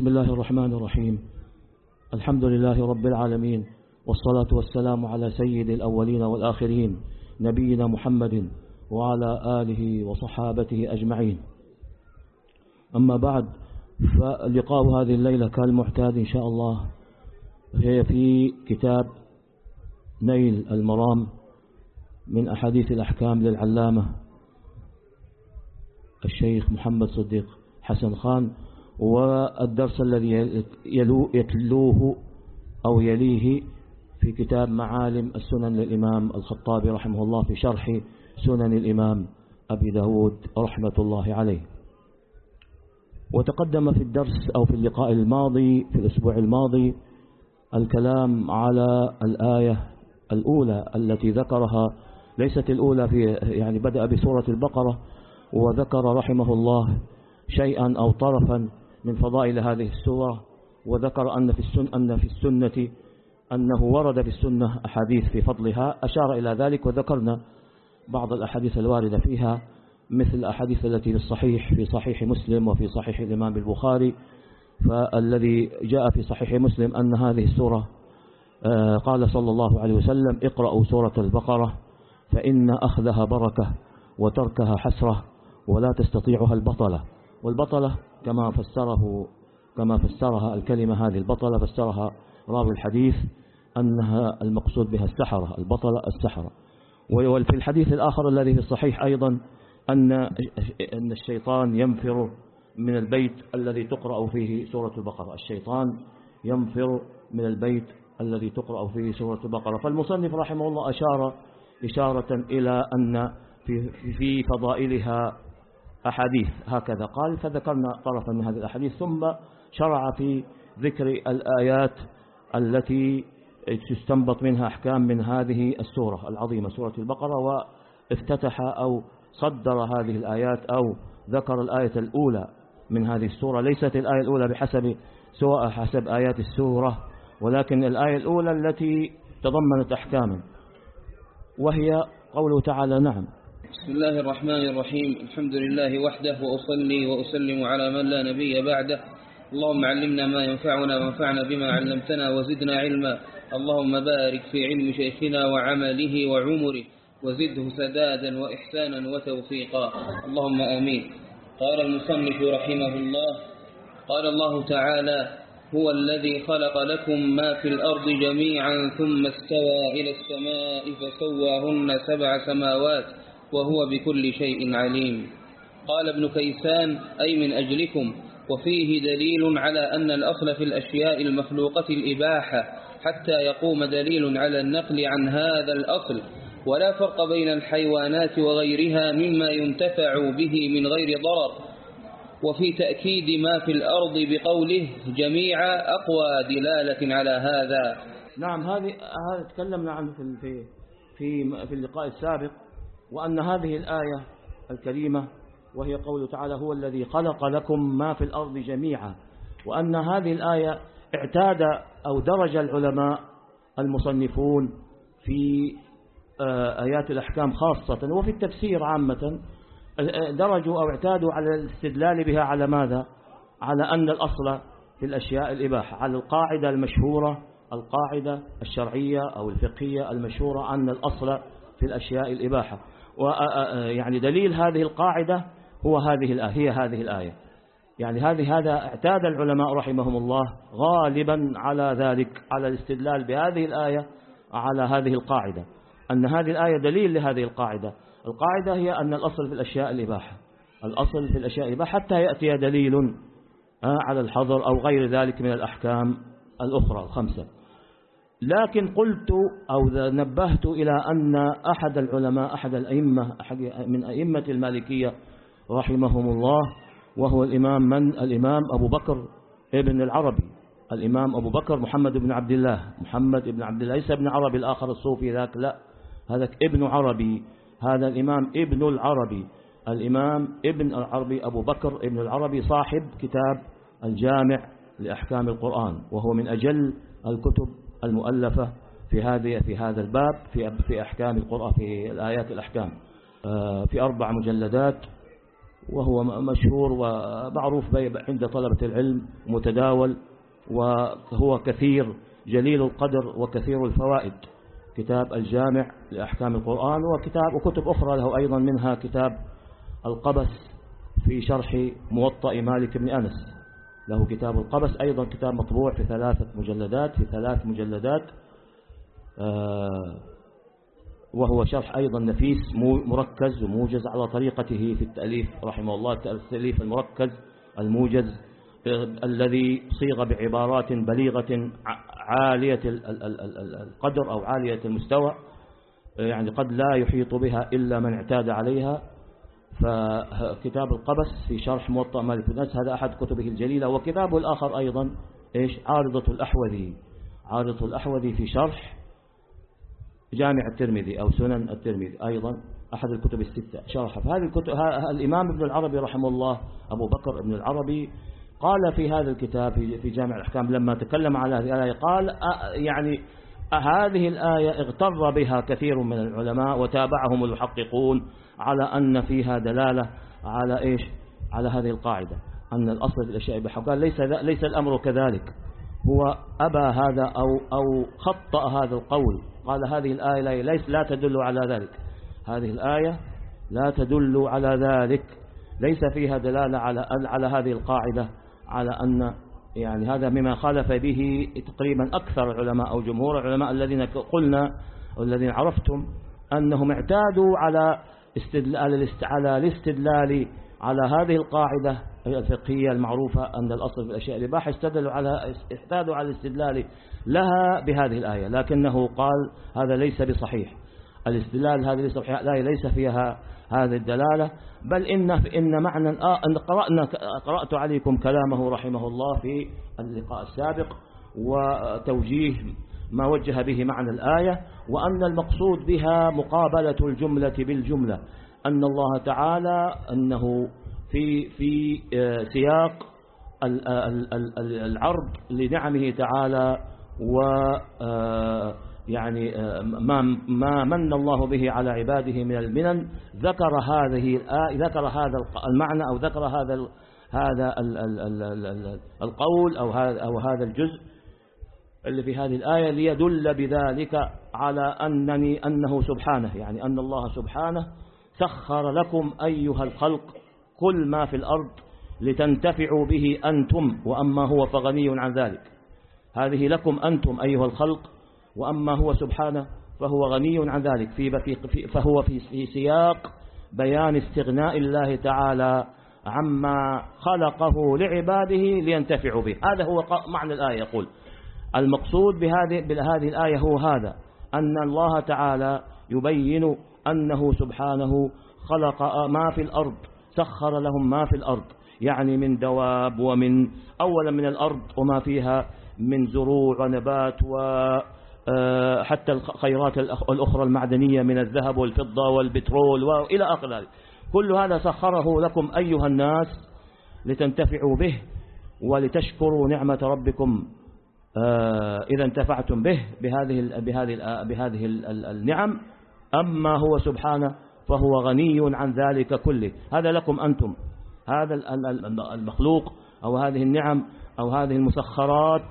بسم الله الرحمن الرحيم. الحمد لله رب العالمين والصلاة والسلام على سيد الأولين والآخرين نبينا محمد وعلى آله وصحابته أجمعين. أما بعد فلقاء هذه الليلة كالمعتاد إن شاء الله. هي في كتاب نيل المرام من أحاديث الأحكام للعلامة الشيخ محمد صديق حسن خان. والدرس الذي يتلوه أو يليه في كتاب معالم السنن للإمام الخطابي رحمه الله في شرح سنن الإمام أبي داود رحمة الله عليه. وتقدم في الدرس أو في اللقاء الماضي في الأسبوع الماضي الكلام على الآية الأولى التي ذكرها ليست الأولى في يعني بدأ بسورة البقرة وذكر رحمه الله شيئا أو طرفا من فضائل هذه السورة وذكر أن في السنة, أن في السنة أنه ورد في السنة أحاديث في فضلها. أشار إلى ذلك وذكرنا بعض الأحاديث الواردة فيها مثل الأحاديث التي في الصحيح في صحيح مسلم وفي صحيح الإمام البخاري. فالذي جاء في صحيح مسلم أن هذه السورة آه، قال صلى الله عليه وسلم اقرأوا سورة البقرة فإن أخذها بركة وتركها حسرة ولا تستطيعها البطلة. والبطلة كما فسره كما فسرها الكلمة هذه البطلة فسرها راوي الحديث أنها المقصود بها السحرة البطلة السحرة. وفي الحديث الآخر الذي في الصحيح أيضا أن أن الشيطان ينفر من البيت الذي تقرأ فيه سورة البقرة. الشيطان ينفر من البيت الذي تقرأ فيه سورة البقرة. فالمصنف رحمه الله أشار إشارة إلى أن في, في فضائلها أحاديث هكذا. قال فذكرنا طرفا من هذه الأحاديث ثم شرع في ذكر الآيات التي تستنبط منها أحكام من هذه السورة العظيمة سورة البقرة وافتتح أو صدر هذه الآيات أو ذكر الآية الأولى من هذه السورة. ليست الآية الأولى بحسب سواء حسب آيات السورة ولكن الآية الأولى التي تضمنت أحكاما وهي قوله تعالى نعم. بسم الله الرحمن الرحيم. الحمد لله وحده وأصلي وأسلم على من لا نبي بعده. اللهم علمنا ما ينفعنا وانفعنا بما علمتنا وزدنا علما. اللهم بارك في علم شيخنا وعمله وعمره وزده سدادا وإحسانا وتوفيقا. اللهم آمين. قال المصنف رحمه الله قال الله تعالى هو الذي خلق لكم ما في الأرض جميعا ثم استوى إلى السماء فسواهن سبع سماوات وهو بكل شيء عليم. قال ابن كيسان أي من أجلكم؟ وفيه دليل على أن الأصل في الأشياء المخلوقة الإباحة حتى يقوم دليل على النقل عن هذا الأصل. ولا فرق بين الحيوانات وغيرها مما ينتفع به من غير ضرر. وفي تأكيد ما في الأرض بقوله جميعا أقوى دلالة على هذا. نعم هذه هذا تكلمنا عنه في في في اللقاء السابق. وأن هذه الآية الكريمة وهي قوله تعالى هو الذي خلق لكم ما في الأرض جميعا وأن هذه الآية اعتاد أو درج العلماء المصنفون في آه، آيات الأحكام خاصة وفي التفسير عامة درجوا أو اعتادوا على الاستدلال بها على ماذا؟ على أن الأصل في الأشياء الإباحة على القاعدة المشهورة القاعدة الشرعية أو الفقهية المشهورة أن الأصل في الأشياء الإباحة. ويعني دليل هذه القاعدة هو هذه الآية هي هذه الآية. يعني هذه هذا اعتاد العلماء رحمهم الله غالبا على ذلك على الاستدلال بهذه الآية على هذه القاعدة. أن هذه الآية دليل لهذه القاعدة. القاعدة هي أن الأصل في الأشياء الإباحة. الأصل في الأشياء الإباحة حتى يأتي دليل على الحظر أو غير ذلك من الأحكام الأخرى الخمسة. لكن قلت أو نبهت إلى أن أحد العلماء أحد الأئمة أحد من أئمة المالكية رحمهم الله وهو الإمام من؟ الإمام أبو بكر ابن العربي. الإمام أبو بكر محمد بن عبد الله. محمد بن عبد الله ليس ابن عربي الآخر الصوفي ذاك لا. هذا ابن عربي. هذا الإمام ابن العربي. الإمام ابن العربي أبو بكر ابن العربي صاحب كتاب الجامع لأحكام القرآن وهو من أجل الكتب المؤلفة في هذه في هذا الباب في في أحكام القرآن في الآيات الأحكام آه، في أربع مجلدات وهو مشهور ومعروف عند طلبة العلم متداول وهو كثير جليل القدر وكثير الفوائد. كتاب الجامع لأحكام القرآن وكتاب وكتب أخرى له أيضا منها كتاب القبس في شرح موطأ مالك بن أنس. له كتاب القبس أيضا كتاب مطبوع في ثلاثة مجلدات في ثلاث مجلدات آه، وهو شرح أيضا نفيس مركز وموجز على طريقته في التأليف رحمه الله التأليف المركز الموجز الذي صيغ بعبارات بليغة عالية القدر أو عالية المستوى يعني قد لا يحيط بها إلا من اعتاد عليها. فكتاب القبس في شرح موطأ مالك بن هذا أحد كتبه الجليلة وكتابه الآخر أيضا إيش؟ عارضة الأحوذي. عارضة الأحوذي في شرح جامع الترمذي أو سنن الترمذي أيضا أحد الكتب الستة. شرح فهذه الكتب الإمام ابن العربي رحمه الله أبو بكر ابن العربي قال في هذا الكتاب في جامع الأحكام لما تكلم على هذه الآية قال يعني هذه الآية اغتر بها كثير من العلماء وتابعهم المحققون على أن فيها دلالة على إيش؟ على هذه القاعدة أن الأصل في الأشياء بحق قال ليس, ليس الأمر كذلك. هو أبى هذا أو, أو خطأ هذا القول. قال هذه الآية ليس لا تدل على ذلك. هذه الآية لا تدل على ذلك. ليس فيها دلالة على على هذه القاعدة على أن يعني هذا مما خالف به تقريبا أكثر العلماء أو جمهور العلماء الذين قلنا والذين عرفتم أنهم اعتادوا على استدلال على الاستدلال على هذه القاعدة الفقهية المعروفة أن الأصل في الأشياء الإباحة استدلوا على احتاجوا على الاستدلال لها بهذه الآية لكنه قال هذا ليس بصحيح. الاستدلال هذه ليس الآية ليس فيها هذه الدلالة بل إن إن معنى آه أن قرأنا قرأت عليكم كلامه رحمه الله في اللقاء السابق وتوجيه ما وجه به معنى الآية وأن المقصود بها مقابلة الجملة بالجملة أن الله تعالى أنه في في آه، سياق العرض لنعمه تعالى و آه، يعني آه، ما ما من الله به على عباده من المنن ذكر هذه ذكر هذا المعنى أو ذكر هذا هذا القول أو هذا أو هذا الجزء اللي في هذه الآية ليدل بذلك على أنني أنه سبحانه يعني أن الله سبحانه سخر لكم أيها الخلق كل ما في الأرض لتنتفعوا به أنتم وأما هو فغني عن ذلك. هذه لكم أنتم أيها الخلق وأما هو سبحانه فهو غني عن ذلك. في فهو في سياق بيان استغناء الله تعالى عما خلقه لعباده لينتفعوا به. هذا هو معنى الآية يقول. المقصود بهذه بهذه الآية هو هذا أن الله تعالى يبين أنه سبحانه خلق ما في الأرض سخر لهم ما في الأرض يعني من دواب ومن أولا من الأرض وما فيها من زروع ونبات وحتى آه، الخيرات الأخرى المعدنية من الذهب والفضة والبترول وإلى آخر ذلك. كل هذا سخره لكم أيها الناس لتنتفعوا به ولتشكروا نعمة ربكم آه، إذا انتفعتم به بهذه بهذه بهذه النعم. أما هو سبحانه فهو غني عن ذلك كله. هذا لكم أنتم. هذا المخلوق أو هذه النعم أو هذه المسخرات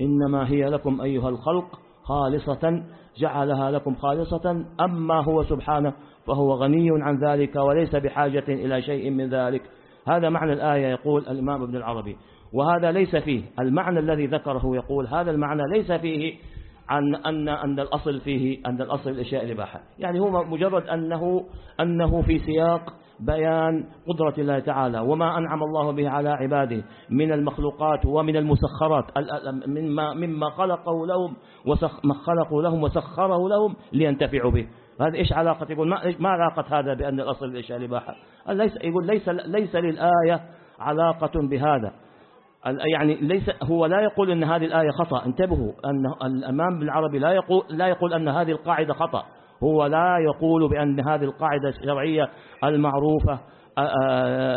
إنما هي لكم أيها الخلق خالصة جعلها لكم خالصة. أما هو سبحانه فهو غني عن ذلك وليس بحاجة إلى شيء من ذلك. هذا معنى الآية يقول الإمام ابن العربي. وهذا ليس فيه. المعنى الذي ذكره يقول هذا المعنى ليس فيه عن أن أن الأصل فيه أن الأصل الأشياء الإباحة. يعني هو مجرد أنه أنه في سياق بيان قدرة الله تعالى وما أنعم الله به على عباده من المخلوقات ومن المسخرات مما, مما خلقه لهم وما خلقوا لهم وسخره لهم لينتفعوا به. هذا إيش علاقة؟ يقول ما, ما علاقة هذا بأن الأصل الأشياء الإباحة؟ ليس يقول ليس, ليس للآية علاقة بهذا. يعني ليس هو لا يقول أن هذه الآية خطأ. انتبهوا. أن الأمام بالعربي لا يقول, لا يقول أن هذه القاعدة خطأ. هو لا يقول بأن هذه القاعدة الشرعية المعروفة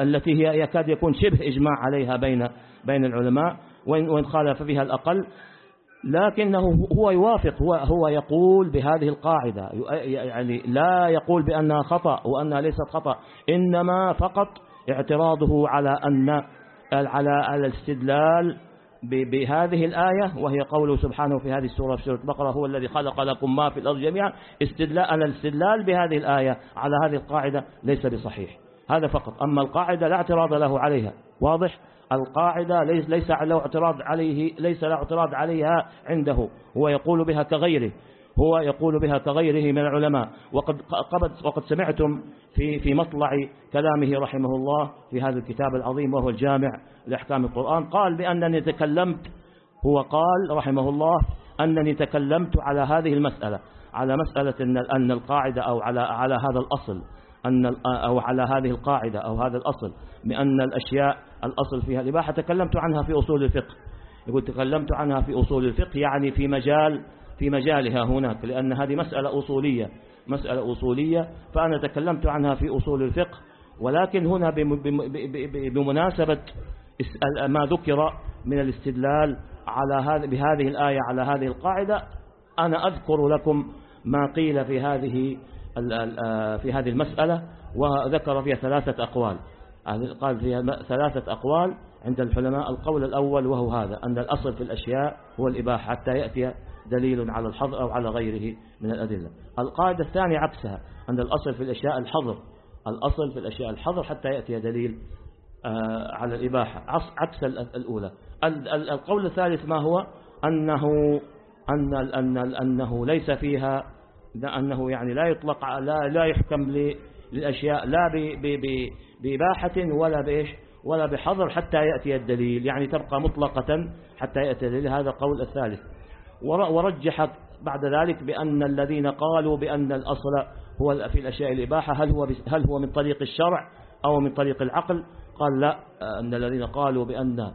التي هي يكاد يكون شبه إجماع عليها بين بين العلماء وإن خالف فيها الأقل. لكنه هو يوافق. هو هو يقول بهذه القاعدة. يعني لا يقول بأنها خطأ وأنها ليست خطأ إنما فقط اعتراضه على أن على الاستدلال بهذه الآية وهي قوله سبحانه في هذه السورة في سورة البقرة هو الذي خلق لكم ما في الأرض جميعا. استدلال الاستدلال بهذه الآية على هذه القاعدة ليس بصحيح. هذا فقط. أما القاعدة لا اعتراض له عليها. واضح؟ القاعدة ليس ليس له اعتراض عليه ليس له اعتراض عليها عنده. هو يقول بها كغيره. هو يقول بها كغيره من العلماء. وقد قد وقد سمعتم في في مطلع كلامه رحمه الله في هذا الكتاب العظيم وهو الجامع لأحكام القرآن. قال بأنني تكلمت هو قال رحمه الله أنني تكلمت على هذه المسألة على مسألة أن أن القاعدة أو على على هذا الأصل أن أو على هذه القاعدة أو هذا الأصل بأن الأشياء الأصل فيها الإباحة. تكلمت عنها في أصول الفقه. يقول تكلمت عنها في أصول الفقه يعني في مجال في مجالها هناك لأن هذه مسألة أصولية مسألة أصولية فأنا تكلمت عنها في أصول الفقه ولكن هنا بمناسبة ما ذكر من الاستدلال على هذه بهذه الآية على هذه القاعدة أنا أذكر لكم ما قيل في هذه في هذه المسألة وذكر فيها ثلاثة أقوال. قال فيها ثلاثة أقوال عند العلماء القول الأول وهو هذا أن الأصل في الأشياء هو الإباحة حتى يأتي دليل على الحظر أو على غيره من الأدلة. القاعدة الثانية عكسها أن الأصل في الأشياء الحظر. الأصل في الأشياء الحظر حتى يأتي دليل آه، على الإباحة. عكس الأولى. القول الثالث ما هو؟ أنه أن أن أنه ليس فيها أنه يعني لا يطلق لا لا يحكم للأشياء لا بإباحة ولا بإيش؟ ولا بحظر حتى يأتي الدليل. يعني تبقى مطلقة حتى يأتي الدليل. هذا قول الثالث. ورجح بعد ذلك بأن الذين قالوا بأن الأصل هو في الأشياء الإباحة هل هو هل هو من طريق الشرع أو من طريق العقل؟ قال لا أن الذين قالوا بأن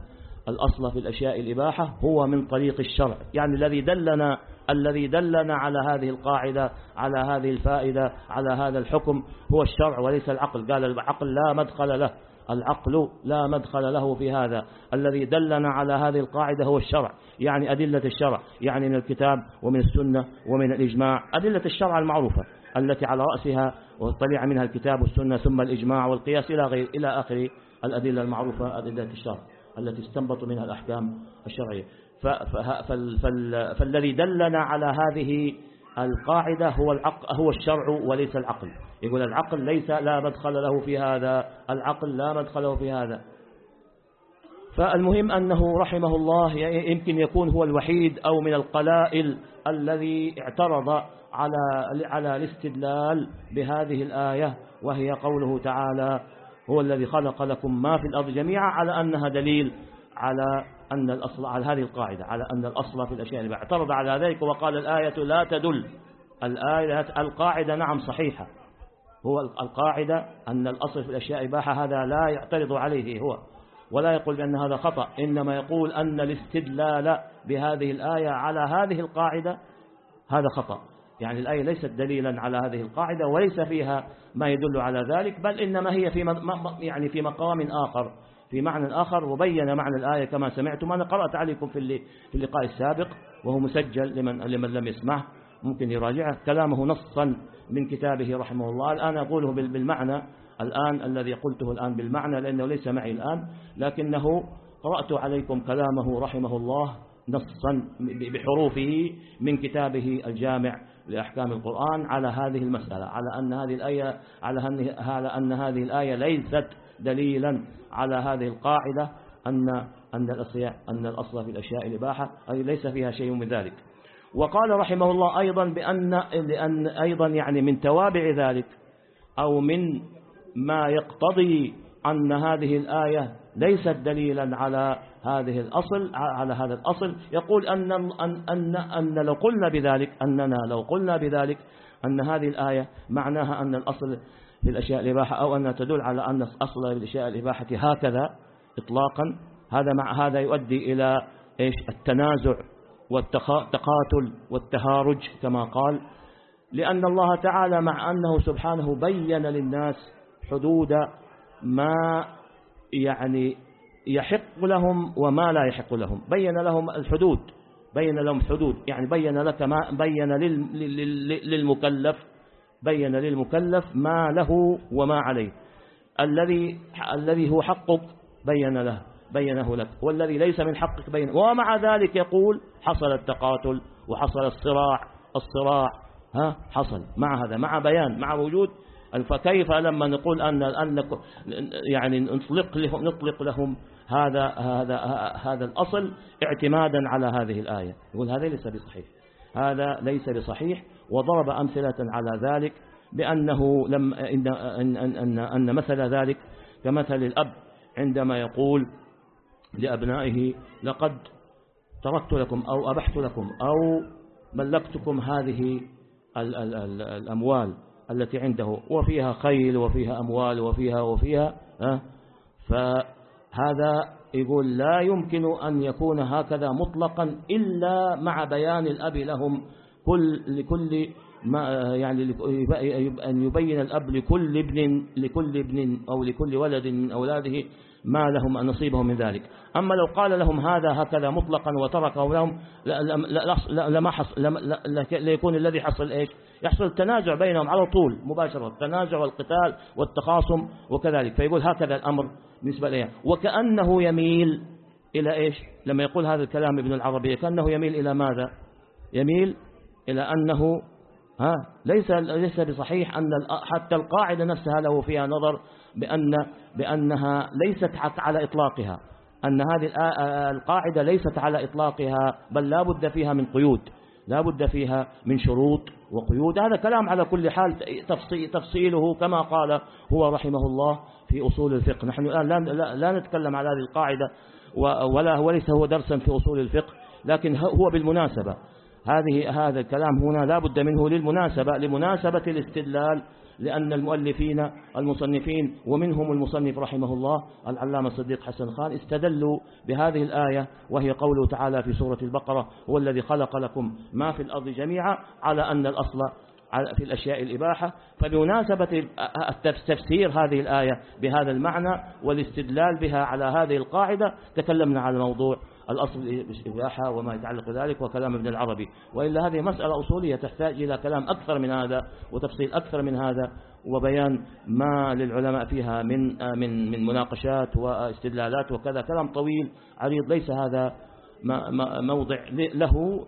الأصل في الأشياء الإباحة هو من طريق الشرع. يعني الذي دلنا الذي دلنا على هذه القاعدة على هذه الفائدة على هذا الحكم هو الشرع وليس العقل. قال العقل لا مدخل له. العقل لا مدخل له في هذا. الذي دلنا على هذه القاعدة هو الشرع يعني أدلة الشرع يعني من الكتاب ومن السنة ومن الإجماع. أدلة الشرع المعروفة التي على رأسها وطلع منها الكتاب والسنة ثم الإجماع والقياس إلى غير إلى آخر الأدلة المعروفة أدلة الشرع التي استنبط منها الأحكام الشرعية. فالذي دلنا على هذه القاعدة هو العقل هو الشرع وليس العقل. يقول العقل ليس لا مدخل له في هذا العقل لا مدخل له في هذا. فالمهم أنه رحمه الله يمكن يكون هو الوحيد أو من القلائل الذي اعترض على على الاستدلال بهذه الآية وهي قوله تعالى هو الذي خلق لكم ما في الأرض جميعا على أنها دليل على أن الأصل على هذه القاعدة على أن الأصل في الأشياء اللي اعترض على ذلك وقال الآية لا تدل. الآية القاعدة نعم صحيحة. هو القاعدة أن الأصل في الأشياء إباحة هذا لا يعترض عليه هو ولا يقول بأن هذا خطأ. إنما يقول أن الاستدلال بهذه الآية على هذه القاعدة هذا خطأ. يعني الآية ليست دليلا على هذه القاعدة وليس فيها ما يدل على ذلك بل إنما هي في يعني في مقام آخر. في معنى آخر وبين معنى الآية كما سمعتم. أنا قرأت عليكم في اللقاء السابق وهو مسجل لمن لمن لم يسمعه. ممكن يراجعه. كلامه نصا من كتابه رحمه الله. الآن أقوله بالمعنى الآن الذي قلته الآن بالمعنى لأنه ليس معي الآن لكنه قرأت عليكم كلامه رحمه الله نصا بحروفه من كتابه الجامع لأحكام القرآن على هذه المسألة على أن هذه الآية على أن هذه الآية ليست دليلا على هذه القاعدة أن أن أن الأصل في الأشياء الإباحة أي ليس فيها شيء من ذلك. وقال رحمه الله أيضا بأن لأن أيضا يعني من توابع ذلك أو من ما يقتضي أن هذه الآية ليست دليلا على هذه الأصل على هذا الأصل. يقول أن أن أن, أن لو قلنا بذلك أننا لو قلنا بذلك أن هذه الآية معناها أن الأصل للأشياء الإباحة أو أنها تدل على أن أصل للأشياء الإباحة هكذا إطلاقا. هذا مع هذا يؤدي إلى إيش؟ التنازع والتقاتل والتهارج كما قال. لأن الله تعالى مع أنه سبحانه بين للناس حدود ما يعني يحق لهم وما لا يحق لهم. بين لهم الحدود بين لهم حدود. يعني بين لك ما بين للمكلف بين للمكلف ما له وما عليه. الذي الذي هو حقك بين له بينه لك. والذي ليس من حقك بينه ومع ذلك يقول حصل التقاتل وحصل الصراع الصراع ها حصل. مع هذا مع بيان مع وجود. فكيف لما نقول أن أن يعني نطلق لهم نطلق لهم هذا هذا هذا الأصل اعتمادا على هذه الآية؟ يقول هذا ليس بصحيح. هذا ليس بصحيح وضرب أمثلة على ذلك بأنه لم إن, أن, أن, أن مثل ذلك كمثل الأب عندما يقول لأبنائه لقد تركت لكم أو أبحت لكم أو ملكتكم هذه ال ال ال الأموال التي عنده وفيها خيل وفيها أموال وفيها وفيها فهذا يقول لا يمكن أن يكون هكذا مطلقا إلا مع بيان الأب لهم. كل لكل ما يعني أن يبين الأب لكل ابن لكل ابن أو لكل ولد من أولاده ما لهم نصيبه من ذلك. أما لو قال لهم هذا هكذا مطلقا وتركه لهم لما حصل ليكون الذي حصل إيش؟ يحصل التنازع بينهم على طول مباشرة. التنازع والقتال والتخاصم وكذلك. فيقول هكذا الأمر. بالنسبة إليه وكأنه يميل إلى إيش؟ لما يقول هذا الكلام ابن العربية كأنه يميل إلى ماذا؟ يميل إلى أنه ها ليس ليس بصحيح أن حتى القاعدة نفسها له فيها نظر بأن بأنها ليست على إطلاقها. أن هذه القاعدة ليست على إطلاقها بل لا بد فيها من قيود لا بد فيها من شروط وقيود. هذا كلام على كل حال تفصيله كما قال هو رحمه الله. في أصول الفقه. نحن الآن لا, لا نتكلم على هذه القاعدة ولا وليس هو درسا في أصول الفقه لكن هو بالمناسبة. هذه هذا الكلام هنا لا بد منه للمناسبة لمناسبة الاستدلال لأن المؤلفين المصنفين ومنهم المصنف رحمه الله العلامة الصديق حسن خان استدلوا بهذه الآية وهي قوله تعالى في سورة البقرة هو الذي خلق لكم ما في الأرض جميعا على أن الأصل في الأشياء الإباحة فبمناسبة تفسير هذه الآية بهذا المعنى والاستدلال بها على هذه القاعدة تكلمنا على موضوع الأصل الإباحة وما يتعلق بذلك وكلام ابن العربي. وإلا هذه مسألة أصولية تحتاج إلى كلام أكثر من هذا وتفصيل أكثر من هذا وبيان ما للعلماء فيها من من من مناقشات واستدلالات وكذا. كلام طويل عريض ليس هذا موضع له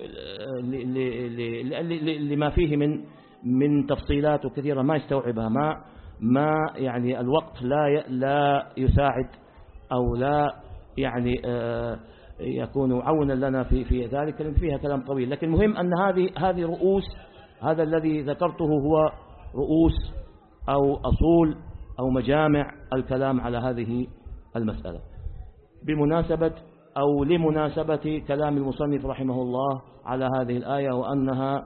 لما فيه من من تفصيلات كثيرة ما يستوعبها ما ما يعني الوقت لا لا يساعد أو لا يعني آه يكون عونا لنا في في ذلك لأن فيها كلام طويل. لكن المهم أن هذه هذه رؤوس هذا الذي ذكرته هو رؤوس أو أصول أو مجامع الكلام على هذه المسألة. بمناسبة أو لمناسبة كلام المصنف رحمه الله على هذه الآية وأنها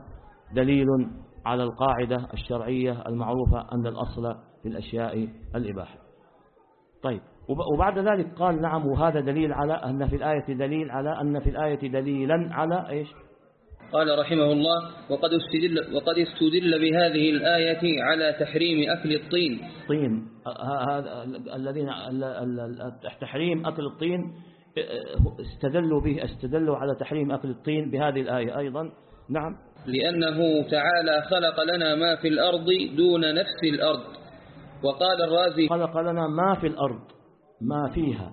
دليل على القاعدة الشرعية المعروفة أن الأصل في الأشياء الإباحة. طيب وبعد ذلك قال نعم وهذا دليل على أن في الآية دليل على أن في الآية دليلا على إيش؟ قال رحمه الله وقد استدل, وقد استدل بهذه الآية على تحريم أكل الطين. طين هذا الذين تحريم أكل الطين استدلوا به استدلوا على تحريم أكل الطين بهذه الآية أيضا. نعم. لأنه تعالى خلق لنا ما في الأرض دون نفس الأرض. وقال الرازي خلق لنا ما في الأرض ما فيها.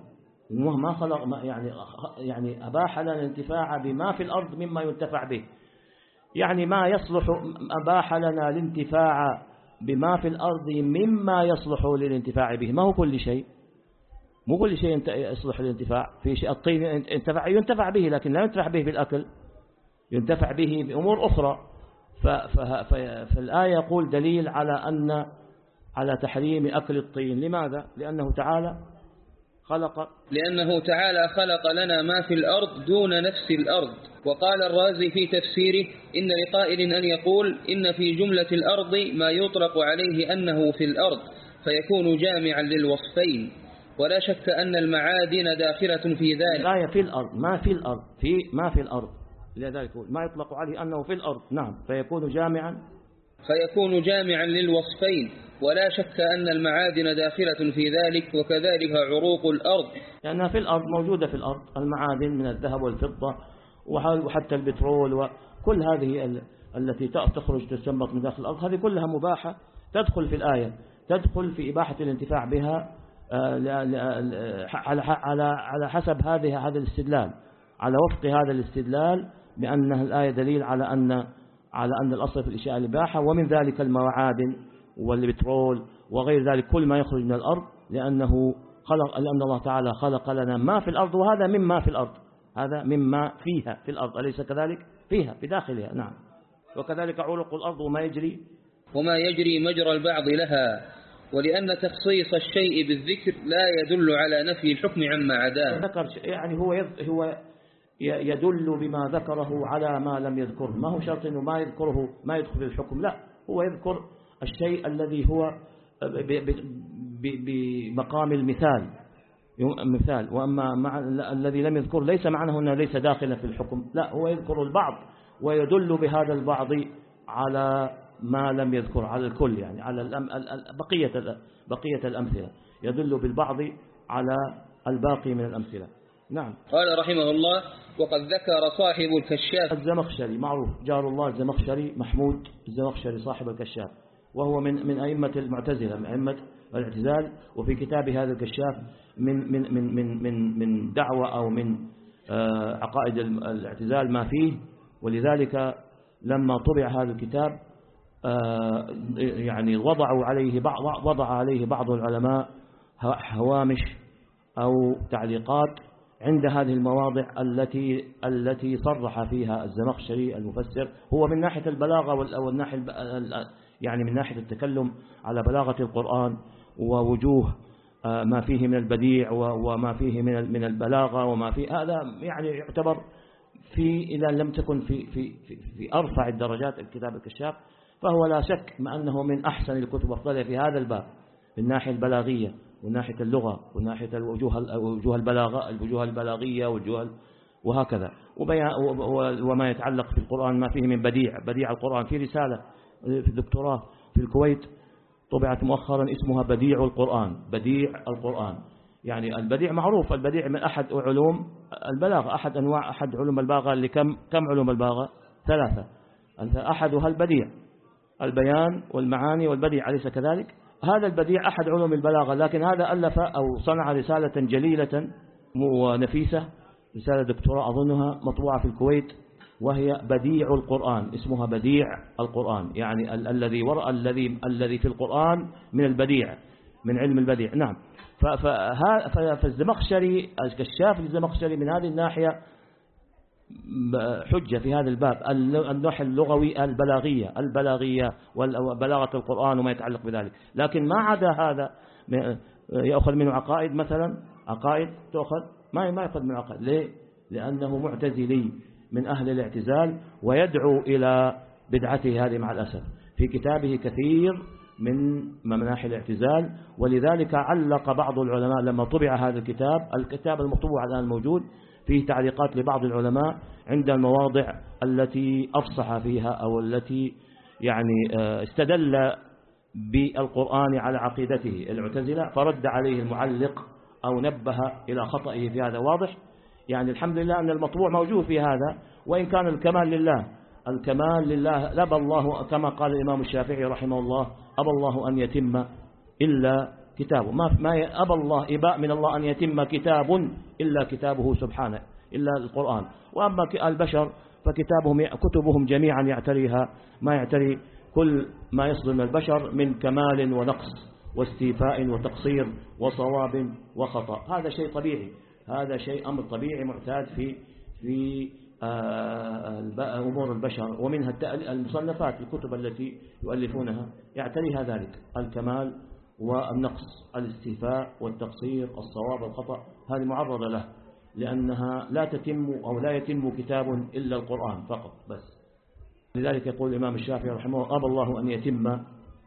ما خلق ما يعني يعني أباح لنا الانتفاع بما في الأرض مما ينتفع به. يعني ما يصلح أباح لنا الانتفاع بما في الأرض مما يصلح للانتفاع به. ما هو كل شيء؟ مو كل شيء يصلح للانتفاع. في شيء الطين ينتفع, به لكن لا ينتفع به بالأكل ينتفع به بأمور أخرى. فالآية يقول دليل على أن على تحريم أكل الطين. لماذا؟ لأنه تعالى خلق. لأنه تعالى خلق لنا ما في الأرض دون نفس الأرض. وقال الرازي في تفسيره إن لقائل أن يقول إن في جملة الأرض ما يطلق عليه أنه في الأرض فيكون جامعا للوصفين. ولا شك أن المعادن داخلة في ذلك. الآية في الأرض. ما في الأرض. في ما في الأرض. لذلك ما يطلق عليه أنه في الأرض. نعم فيكون جامعا. فيكون جامعا للوصفين ولا شك أن المعادن داخلة في ذلك وكذلك عروق الأرض. لأنها في الأرض موجودة في الأرض المعادن من الذهب والفضة وحتى البترول وكل هذه التي تخرج تستنبط من داخل الأرض هذه كلها مباحة تدخل في الآية تدخل في إباحة الانتفاع بها على على على حسب هذه هذا الاستدلال على وفق هذا الاستدلال بأن الآية دليل على أن على أن الأصل في الإشياء الإباحة ومن ذلك المعادن والبترول وغير ذلك كل ما يخرج من الأرض لأنه خلق لأن الله تعالى خلق لنا ما في الأرض وهذا مما في الأرض. هذا مما فيها في الأرض أليس كذلك؟ فيها في داخلها نعم. وكذلك علق الأرض وما يجري. وما يجري مجرى البعض لها. ولأن تخصيص الشيء بالذكر لا يدل على نفي الحكم عما عداه. ذكر يعني هو هو يدل بما ذكره على ما لم يذكره. ما هو شرط إنه ما يذكره ما يدخل الحكم؟ لا هو يذكر الشيء الذي هو بمقام المثال. مثال. وأما مع الذي لم يذكر ليس معناه أنه ليس داخلا في الحكم. لا هو يذكر البعض ويدل بهذا البعض على ما لم يذكر على الكل يعني على بقية بقية الأمثلة. يدل بالبعض على الباقي من الأمثلة. نعم. قال رحمه الله وقد ذكر صاحب الكشاف. الزمخشري معروف جار الله الزمخشري محمود الزمخشري صاحب الكشاف. وهو من من أئمة المعتزلة من أئمة الاعتزال. وفي كتاب هذا الكشاف من من من من من من دعوة أو من آه، عقائد الاعتزال ما فيه. ولذلك لما طبع هذا الكتاب آه، يعني وضعوا عليه بعض وضع عليه بعض العلماء هوامش أو تعليقات عند هذه المواضع التي التي صرح فيها الزمخشري المفسر هو من ناحية البلاغة أو الناحية يعني من ناحية التكلم على بلاغة القرآن ووجوه آه، ما فيه من البديع وما فيه من من البلاغة وما فيه هذا يعني يعتبر في إذا لم تكن في في في, أرفع الدرجات الكتاب الكشاف فهو لا شك مع أنه من أحسن الكتب أفضلها في هذا الباب من الناحية البلاغية. ومن ناحية اللغة ومن ناحية الوجوه وجوه البلاغة الوجوه البلاغية والوجوه وهكذا. وما يتعلق في القرآن ما فيه من بديع. بديع القرآن في رسالة في الدكتوراه في الكويت طبعت مؤخرا اسمها بديع القرآن بديع القرآن. يعني البديع معروف البديع من أحد علوم البلاغة أحد أنواع أحد علوم البلاغة اللي كم كم علوم البلاغة؟ ثلاثة. أحدها البديع. البيان والمعاني والبديع أليس كذلك؟ هذا البديع أحد علوم البلاغة لكن هذا ألف أو صنع رسالة جليلة ونفيسة رسالة دكتوراه أظنها مطبوعة في الكويت وهي بديع القرآن اسمها بديع القرآن يعني ال الذي وراء الذي الذي في القرآن من البديع من علم البديع نعم. فالزمخشري الكشاف الزمخشري من هذه الناحية حجة في هذا الباب الناحية اللغوي البلاغية البلاغية وبلاغة القرآن وما يتعلق بذلك. لكن ما عدا هذا يأخذ منه عقائد مثلا؟ عقائد تأخذ؟ ما ما يأخذ منه عقائد. ليه؟ لأنه معتزلي من أهل الاعتزال ويدعو إلى بدعته هذه مع الأسف. في كتابه كثير من مناحي الاعتزال ولذلك علق بعض العلماء لما طبع هذا الكتاب الكتاب المطبوع الآن الموجود فيه تعليقات لبعض العلماء عند المواضع التي أفصح فيها أو التي يعني آه، استدل بالقرآن على عقيدته. المعتزلة فرد عليه المعلق أو نبه إلى خطئه في هذا. واضح؟ يعني الحمد لله أن المطبوع موجود في هذا وإن كان الكمال لله. الكمال لله لبى الله كما قال الإمام الشافعي رحمه الله أبى الله أن يتم إلا كتابه. ما ما أبى الله إباء من الله أن يتم كتاب إلا كتابه سبحانه إلا القرآن. وأما البشر فكتابهم كتبهم جميعا يعتريها ما يعتري كل ما يصدر من البشر من كمال ونقص واستيفاء وتقصير وصواب وخطأ. هذا شيء طبيعي. هذا شيء أمر طبيعي معتاد في في آه، أمور البشر ومنها المصنفات الكتب التي يؤلفونها يعتريها ذلك. الكمال والنقص الاستيفاء والتقصير الصواب والخطأ هذه معرضة له لأنها لا تتم أو لا يتم كتاب إلا القرآن فقط بس. لذلك يقول الإمام الشافعي رحمه الله أبى الله أن يتم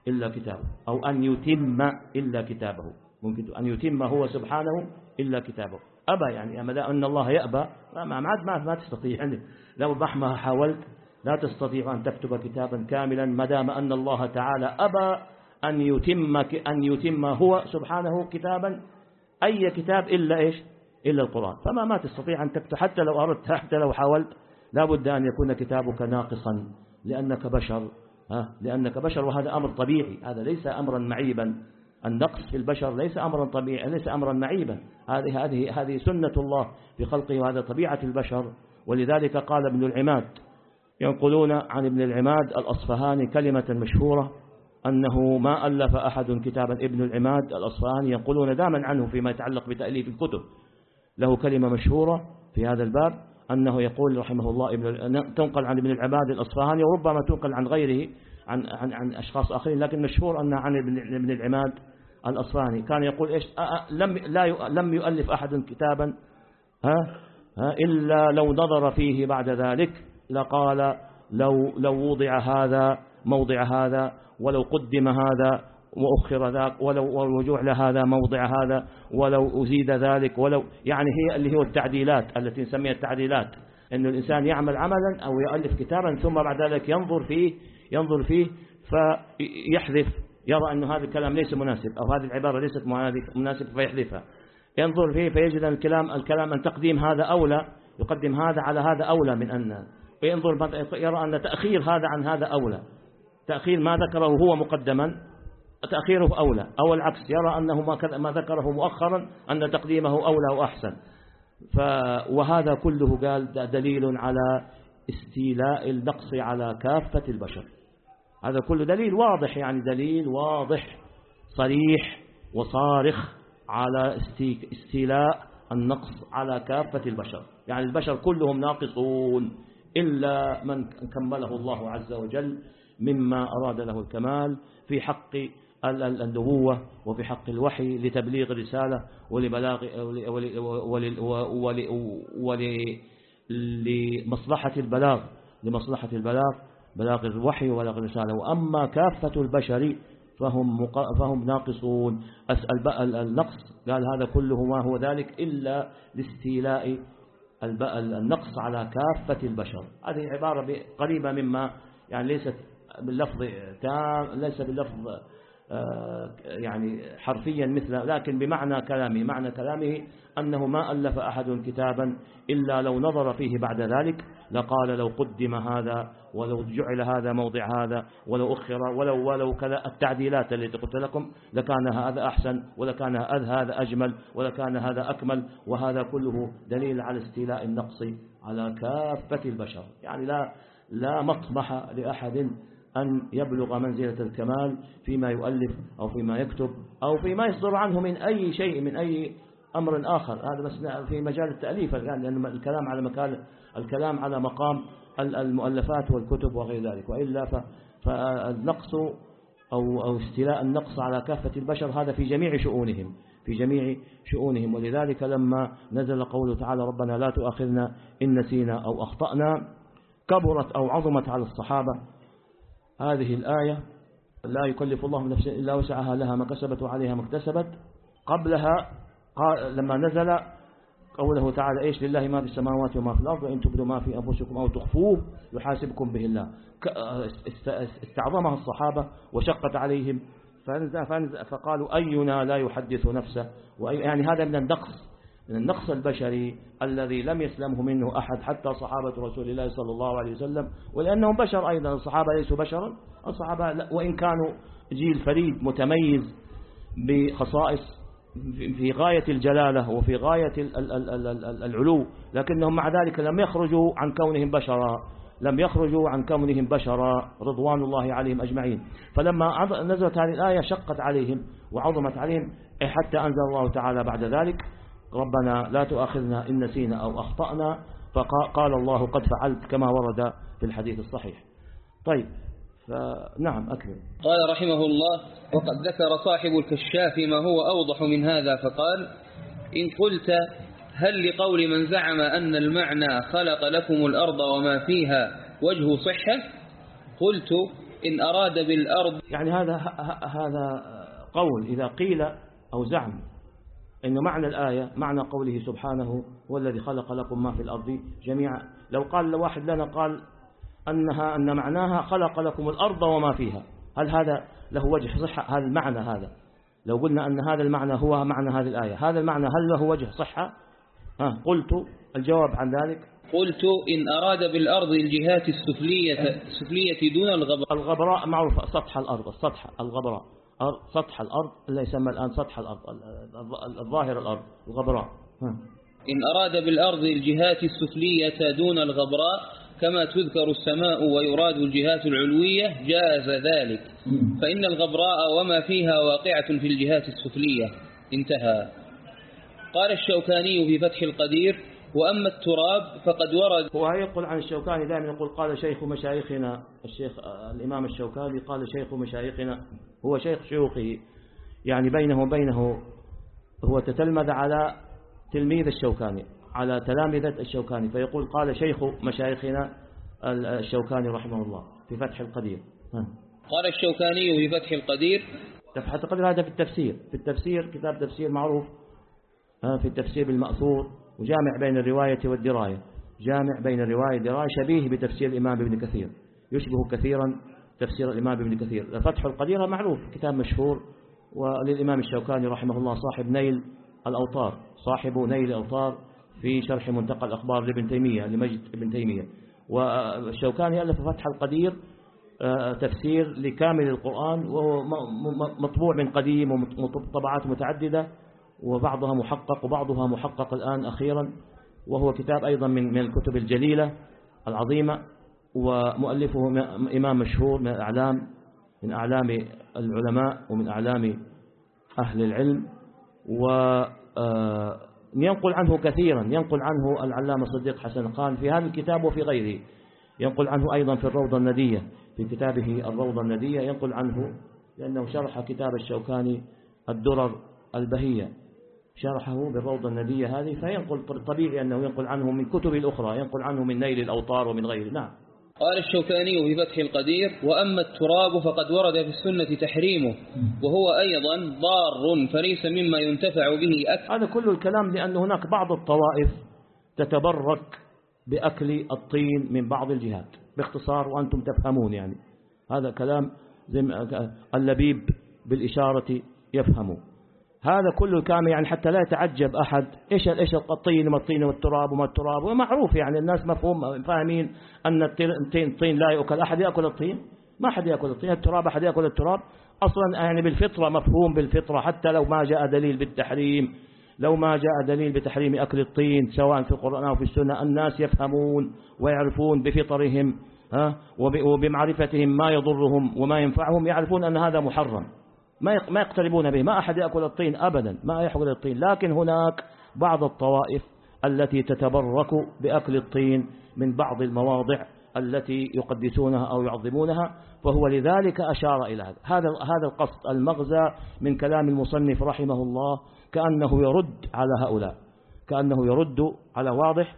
إلا كتابه أو أن يتم إلا كتابه. ممكن أن يتم هو سبحانه إلا كتابه. أبى يعني ما أن الله يأبى ما ما ما, ما تستطيع. يعني لو مهما حاولت لا تستطيع أن تكتب كتابا كاملا ما دام أن الله تعالى أبى أن يتم أن يتم هو سبحانه كتابا أي كتاب إلا إيش؟ إلا القرآن. فما ما تستطيع أن تكتب حتى لو أردت حتى لو حاولت لا بد أن يكون كتابك ناقصا لأنك بشر ها؟ لأنك بشر وهذا أمر طبيعي. هذا ليس أمرا معيبا. النقص في البشر ليس أمرا طبيعي ليس أمرا معيبا. هذه هذه هذه سنة الله في خلقه وهذا طبيعة البشر. ولذلك قال ابن العماد ينقلون عن ابن العماد الأصفهاني كلمة مشهورة أنه ما ألف أحد كتابا ابن العماد الأصفهاني ينقلون دائما عنه فيما يتعلق بتأليف الكتب. له كلمة مشهورة في هذا الباب أنه يقول رحمه الله ابن تنقل عن ابن العباد الأصفهاني وربما تنقل عن غيره عن عن عن أشخاص آخرين لكن مشهور أنها عن ابن ابن العماد الأصفهاني. كان يقول إيش؟ لم لا لم يؤلف أحد كتابا ها؟ ها؟ إلا لو نظر فيه بعد ذلك لقال لو لو وضع هذا موضع هذا ولو قدم هذا وأخر ذاك ولو الرجوع لهذا موضع هذا ولو أزيد ذلك ولو يعني هي اللي هو التعديلات التي نسميها التعديلات. أن الإنسان يعمل عملا أو يؤلف كتابا ثم بعد ذلك ينظر فيه ينظر فيه فيحذف يرى أن هذا الكلام ليس مناسب أو هذه العبارة ليست مناسبة فيحذفها. ينظر فيه فيجد أن الكلام الكلام أن تقديم هذا أولى يقدم هذا على هذا أولى من أن وينظر يرى أن تأخير هذا عن هذا أولى. تأخير ما ذكره هو مقدما تأخيره أولى أو العكس يرى أنه ما ذكره مؤخرا أن تقديمه أولى وأحسن. وهذا كله قال دليل على استيلاء النقص على كافة البشر. هذا كله دليل واضح يعني دليل واضح صريح وصارخ على استيلاء النقص على كافة البشر. يعني البشر كلهم ناقصون إلا من كمله الله عز وجل مما أراد له الكمال في حق النبوة وفي حق الوحي لتبليغ الرسالة ولبلاغ ولمصلحة البلاغ لمصلحة البلاغ بلاغ الوحي وبلاغ الرسالة. وأما كافة البشر فهم فهم ناقصون. النقص قال هذا كله ما هو ذلك إلا لاستيلاء النقص على كافة البشر. هذه عبارة قريبة مما يعني ليست باللفظ تام ليس باللفظ آه، يعني حرفيا مثل لكن بمعنى كلامه معنى كلامه أنه ما ألف أحد كتابا إلا لو نظر فيه بعد ذلك لقال لو قدم هذا ولو جعل هذا موضع هذا ولو أخر ولو ولو كذا التعديلات التي قلت لكم لكان هذا أحسن ولكان هذا أجمل ولكان هذا أكمل وهذا كله دليل على استيلاء النقص على كافة البشر. يعني لا لا مطمح لأحد أن يبلغ منزلة الكمال فيما يؤلف أو فيما يكتب أو فيما يصدر عنه من أي شيء من أي أمر آخر. هذا بس في مجال التأليف الآن لأن الكلام على مكان الكلام على مقام المؤلفات والكتب وغير ذلك. وإلا فالنقص أو, أو استيلاء النقص على كافة البشر هذا في جميع شؤونهم في جميع شؤونهم. ولذلك لما نزل قوله تعالى ربنا لا تؤاخذنا إن نسينا أو أخطأنا كبرت أو عظمت على الصحابة. هذه الآية لا يكلف الله نفسا إلا وسعها لها ما كسبت وعليها ما اكتسبت. قبلها قال لما نزل قوله تعالى إيش؟ لله ما في السماوات وما في الأرض وإن تبدوا ما في أنفسكم أو تخفوه يحاسبكم به الله. استعظمها الصحابة وشقت عليهم. فقالوا أينا لا يحدث نفسه؟ يعني هذا من النقص. من النقص البشري الذي لم يسلمه منه أحد حتى صحابة رسول الله صلى الله عليه وسلم ولأنهم بشر أيضا. الصحابة ليسوا بشرا. الصحابة وإن كانوا جيل فريد متميز بخصائص في غاية الجلالة وفي غاية العلو لكنهم مع ذلك لم يخرجوا عن كونهم بشرا لم يخرجوا عن كونهم بشرا رضوان الله عليهم أجمعين. فلما نزلت هذه الآية شقت عليهم وعظمت عليهم حتى أنزل الله تعالى بعد ذلك ربنا لا تؤاخذنا إن نسينا أو أخطأنا. فقال الله قد فعلت كما ورد في الحديث الصحيح. طيب فنعم أكمل. قال رحمه الله وقد ذكر صاحب الكشاف ما هو أوضح من هذا فقال إن قلت هل لقول من زعم أن المعنى خلق لكم الأرض وما فيها وجه صحة؟ قلت إن أراد بالأرض. يعني هذا هذا قول إذا قيل أو زعم. إن معنى الآية معنى قوله سبحانه هو الذي خلق لكم ما في الأرض جميعا. لو قال لواحد لنا قال أنها أن معناها خلق لكم الأرض وما فيها. هل هذا له وجه صحة؟ هذا المعنى هذا. لو قلنا أن هذا المعنى هو معنى هذه الآية هذا المعنى هل له وجه صحة؟ ها قلت. الجواب عن ذلك؟ قلت إن أراد بالأرض الجهات السفلية, السفلية دون الغبراء. الغبراء معروف سطح الأرض السطح الغبراء. سطح الأرض اللي يسمى الآن سطح الأرض الظاهر الأرض الغبراء. إن أراد بالأرض الجهات السفلية دون الغبراء كما تذكر السماء ويراد الجهات العلوية جاز ذلك. فإن الغبراء وما فيها واقعة في الجهات السفلية. انتهى. قال الشوكاني في فتح القدير وأما التراب فقد ورد هو يقول عن الشوكاني دائما يقول قال شيخ مشايخنا الشيخ الإمام الشوكاني قال شيخ مشايخنا هو شيخ شيوخه يعني بينه وبينه هو تتلمذ على تلميذ الشوكاني على تلامذة الشوكاني فيقول قال شيخ مشايخنا الشوكاني رحمه الله في فتح القدير. قال الشوكاني في فتح القدير. فتح القدير هذا في التفسير في التفسير كتاب تفسير معروف في التفسير بالمأثور. وجامع بين الرواية والدراية. جامع بين الرواية والدراية شبيه بتفسير الإمام ابن كثير. يشبه كثيرا تفسير الإمام ابن كثير. فتح القدير معروف كتاب مشهور. وللإمام الشوكاني رحمه الله صاحب نيل الأوطار. صاحب نيل الأوطار في شرح منتقى الأخبار لابن تيمية لمجد ابن تيمية. والشوكاني ألف فتح القدير آه، تفسير لكامل القرآن وهو مطبوع من قديم وطبعات متعددة. وبعضها محقق وبعضها محقق الآن أخيرا وهو كتاب أيضا من الكتب الجليلة العظيمة ومؤلفه إمام مشهور من الأعلام من أعلام العلماء ومن أعلام أهل العلم وينقل آه، عنه كثيرا ينقل عنه العلامة صديق حسن خان في هذا الكتاب وفي غيره. ينقل عنه أيضا في الروضة الندية في كتابه الروضة الندية ينقل عنه لأنه شرح كتاب الشوكاني الدرر البهية. شرحه بالروضة الندية هذه فينقل طبيعي أنه ينقل عنه من كتب الأخرى ينقل عنه من نيل الأوطار ومن غيره نعم. قال الشوكاني في فتح القدير وأما التراب فقد ورد في السنة تحريمه وهو أيضا ضار فليس مما ينتفع به أكل. هذا كل الكلام لأن هناك بعض الطوائف تتبرك بأكل الطين من بعض الجهات باختصار وأنتم تفهمون يعني. هذا كلام زي اللبيب بالإشارة يفهمه. هذا كله كان يعني حتى لا يتعجب أحد. إيش إيش الطين وما الطين والتراب وما التراب؟ ومعروف يعني الناس مفهوم فاهمين أن الطين الطين لا يأكل أحد يأكل الطين؟ ما أحد يأكل الطين. التراب أحد يأكل التراب؟ أصلا يعني بالفطرة مفهوم بالفطرة. حتى لو ما جاء دليل بالتحريم لو ما جاء دليل بتحريم أكل الطين سواء في القرآن أو في السنة الناس يفهمون ويعرفون بفطرهم ها وبمعرفتهم ما يضرهم وما ينفعهم يعرفون أن هذا محرم. ما يقتربون به ما أحد يأكل الطين أبدا ما يأكل الطين. لكن هناك بعض الطوائف التي تتبرك بأكل الطين من بعض المواضع التي يقدسونها أو يعظمونها فهو لذلك أشار إلى هذا. هذا هذا القصد المغزى من كلام المصنف رحمه الله كأنه يرد على هؤلاء كأنه يرد على واضح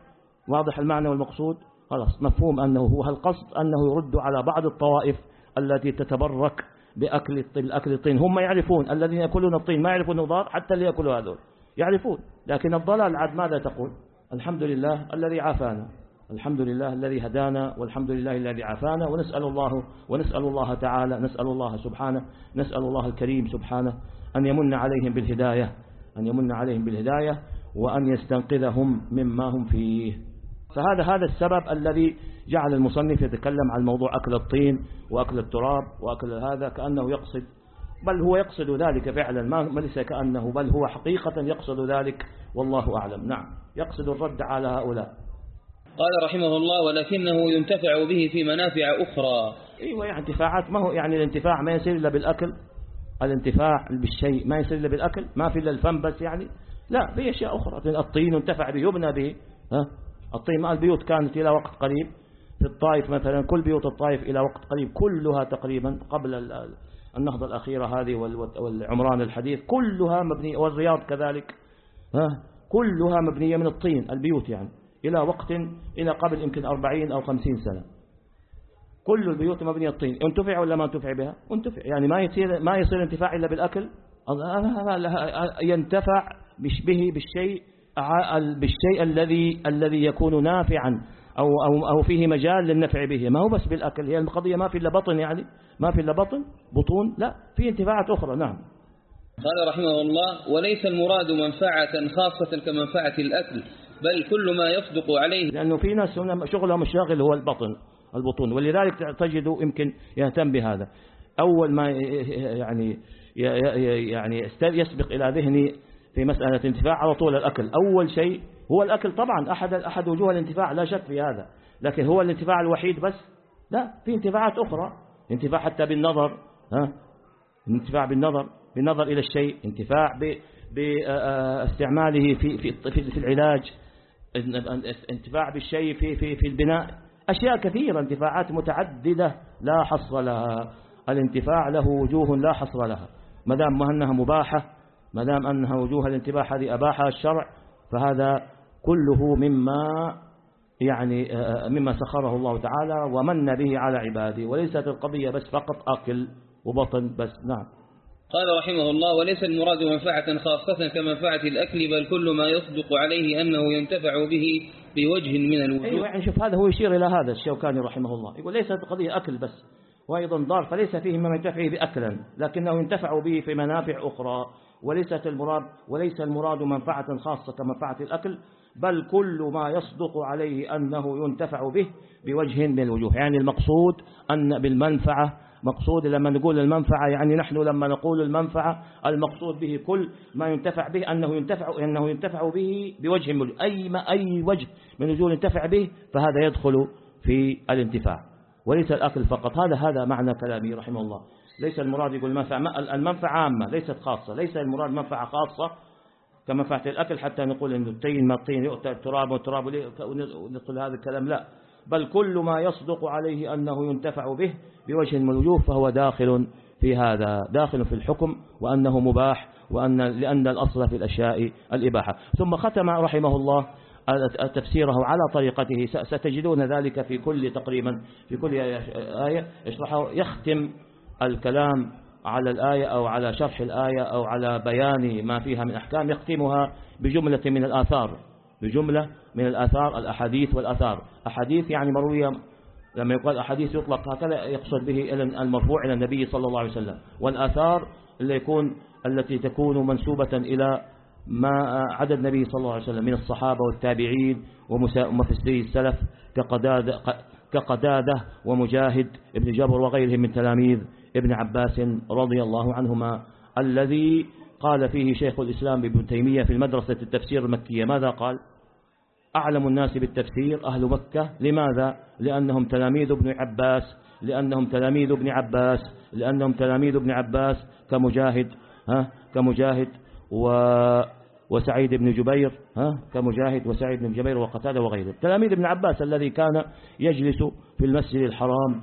واضح المعنى والمقصود. خلاص مفهوم أنه هو القصد أنه يرد على بعض الطوائف التي تتبرك بأكل الطين, أكل الطين. هم يعرفون الذين يأكلون الطين ما يعرفون ضار حتى اللي يأكلوا هذول. يعرفون. لكن الضلال عاد ماذا تقول؟ الحمد لله الذي عافانا. الحمد لله الذي هدانا والحمد لله الذي عافانا. ونسأل الله ونسأل الله تعالى نسأل الله سبحانه نسأل الله الكريم سبحانه أن يمن عليهم بالهداية أن يمن عليهم بالهداية وأن يستنقذهم مما هم فيه. فهذا هذا السبب الذي جعل المصنف يتكلم عن موضوع أكل الطين وأكل التراب وأكل هذا كأنه يقصد بل هو يقصد ذلك فعلا ما ليس كأنه بل هو حقيقة يقصد ذلك والله أعلم. نعم يقصد الرد على هؤلاء. قال رحمه الله ولكنه ينتفع به في منافع أخرى. أيوة يعني انتفاعات ما هو يعني الانتفاع؟ ما يصير إلا بالأكل؟ الانتفاع بالشيء ما يصير إلا بالأكل؟ ما في إلا الفم بس يعني؟ لا في أشياء أخرى. الطين ينتفع به يبنى به. ها؟ الطين البيوت كانت إلى وقت قريب. في الطائف مثلا كل بيوت الطائف إلى وقت قريب كلها تقريبا قبل النهضة الأخيرة هذه والعمران الحديث كلها مبنية والرياض كذلك ها؟ كلها مبنية من الطين البيوت يعني إلى وقت إلى قبل يمكن أربعين أو خمسين سنة. كل البيوت مبنية الطين انتفع ولا ما انتفع بها؟ انتفع يعني ما يصير ما يصير انتفاع إلا بالأكل؟ ينتفع به بالشيء بالشيء الذي الذي يكون نافعا. أو, أو, أو فيه مجال للنفع به. ما هو بس بالأكل. هي القضية ما في إلا بطن يعني. ما في إلا بطن بطون لا. في انتفاعات أخرى. نعم. قال رحمه الله وليس المراد منفعة خاصة كمنفعة الأكل بل كل ما يصدق عليه. لأنه في ناس شغلهم الشاغل هو البطن البطون. ولذلك تجد يمكن يهتم بهذا. أول ما يعني يعني يسبق إلى ذهني في مسألة انتفاع على طول الأكل. أول شيء هو الأكل طبعا أحد أحد وجوه الانتفاع لا شك في هذا. لكن هو الانتفاع الوحيد بس؟ لا في انتفاعات أخرى. انتفاع حتى بالنظر ها؟ انتفاع بالنظر بالنظر إلى الشيء انتفاع باستعماله في في في العلاج انتفاع بالشيء في في في البناء. أشياء كثيرة انتفاعات متعددة لا حصر لها. الانتفاع له وجوه لا حصر لها. ما دام أنها مباحة ما دام أنها وجوه الانتباه هذه أباحها الشرع فهذا كله مما يعني آه، مما سخره الله تعالى ومن به على عباده. وليست القضية بس فقط أكل وبطن بس. نعم. قال رحمه الله وليس المراد منفعة خاصة كمنفعة الأكل بل كل ما يصدق عليه أنه ينتفع به بوجه من الوجوه. أيوة يعني شوف هذا هو يشير إلى هذا الشوكاني رحمه الله. يقول ليست قضية أكل بس وأيضا ضار فليس فيه ما ينتفع به أكلا لكنه ينتفع به في منافع أخرى. وليست المراد وليس المراد منفعة خاصة كمنفعة الأكل بل كل ما يصدق عليه أنه ينتفع به بوجه من الوجوه. يعني المقصود أن بالمنفعة مقصود لما نقول المنفعة يعني نحن لما نقول المنفعة المقصود به كل ما ينتفع به أنه ينتفع أنه ينتفع به بوجه من أي ما أي وجه من وجوه ينتفع به فهذا يدخل في الانتفاع. وليس الأكل فقط. هذا هذا معنى كلامه رحمه الله. ليس المراد يقول المنفعة المنفعة عامة ليست خاصة ليس المراد منفعة خاصة كمنفعة الأكل حتى نقول أن الطين ما الطين يؤتى التراب والتراب ونقول هذا الكلام لا. بل كل ما يصدق عليه أنه ينتفع به بوجه من الوجوه فهو داخل في هذا داخل في الحكم وأنه مباح وأن لأن الأصل في الأشياء الإباحة. ثم ختم رحمه الله تفسيره على طريقته. ستجدون ذلك في كل تقريبا في كل آية يشرحه يختم الكلام على الآية أو على شرح الآية أو على بيان ما فيها من أحكام يختمها بجملة من الآثار بجملة من الآثار الأحاديث والآثار. أحاديث يعني مروية لما يقال أحاديث يطلق هكذا يقصد به المرفوع إلى النبي صلى الله عليه وسلم. والآثار اللي يكون التي تكون منسوبة إلى ما عدد النبي صلى الله عليه وسلم من الصحابة والتابعين ومفسري السلف كقدادة, كقدادة ومجاهد ابن جبر وغيرهم من تلاميذ. ابن عباس رضي الله عنهما الذي قال فيه شيخ الإسلام ابن تيمية في المدرسة التفسير المكية. ماذا قال؟ أعلم الناس بالتفسير أهل مكة. لماذا؟ لأنهم تلاميذ ابن عباس. لأنهم تلاميذ ابن عباس. لأنهم تلاميذ ابن عباس كمجاهد ها كمجاهد و وسعيد بن جبير ها كمجاهد وسعيد بن جبير وقتادة وغيره. تلاميذ ابن عباس الذي كان يجلس في المسجد الحرام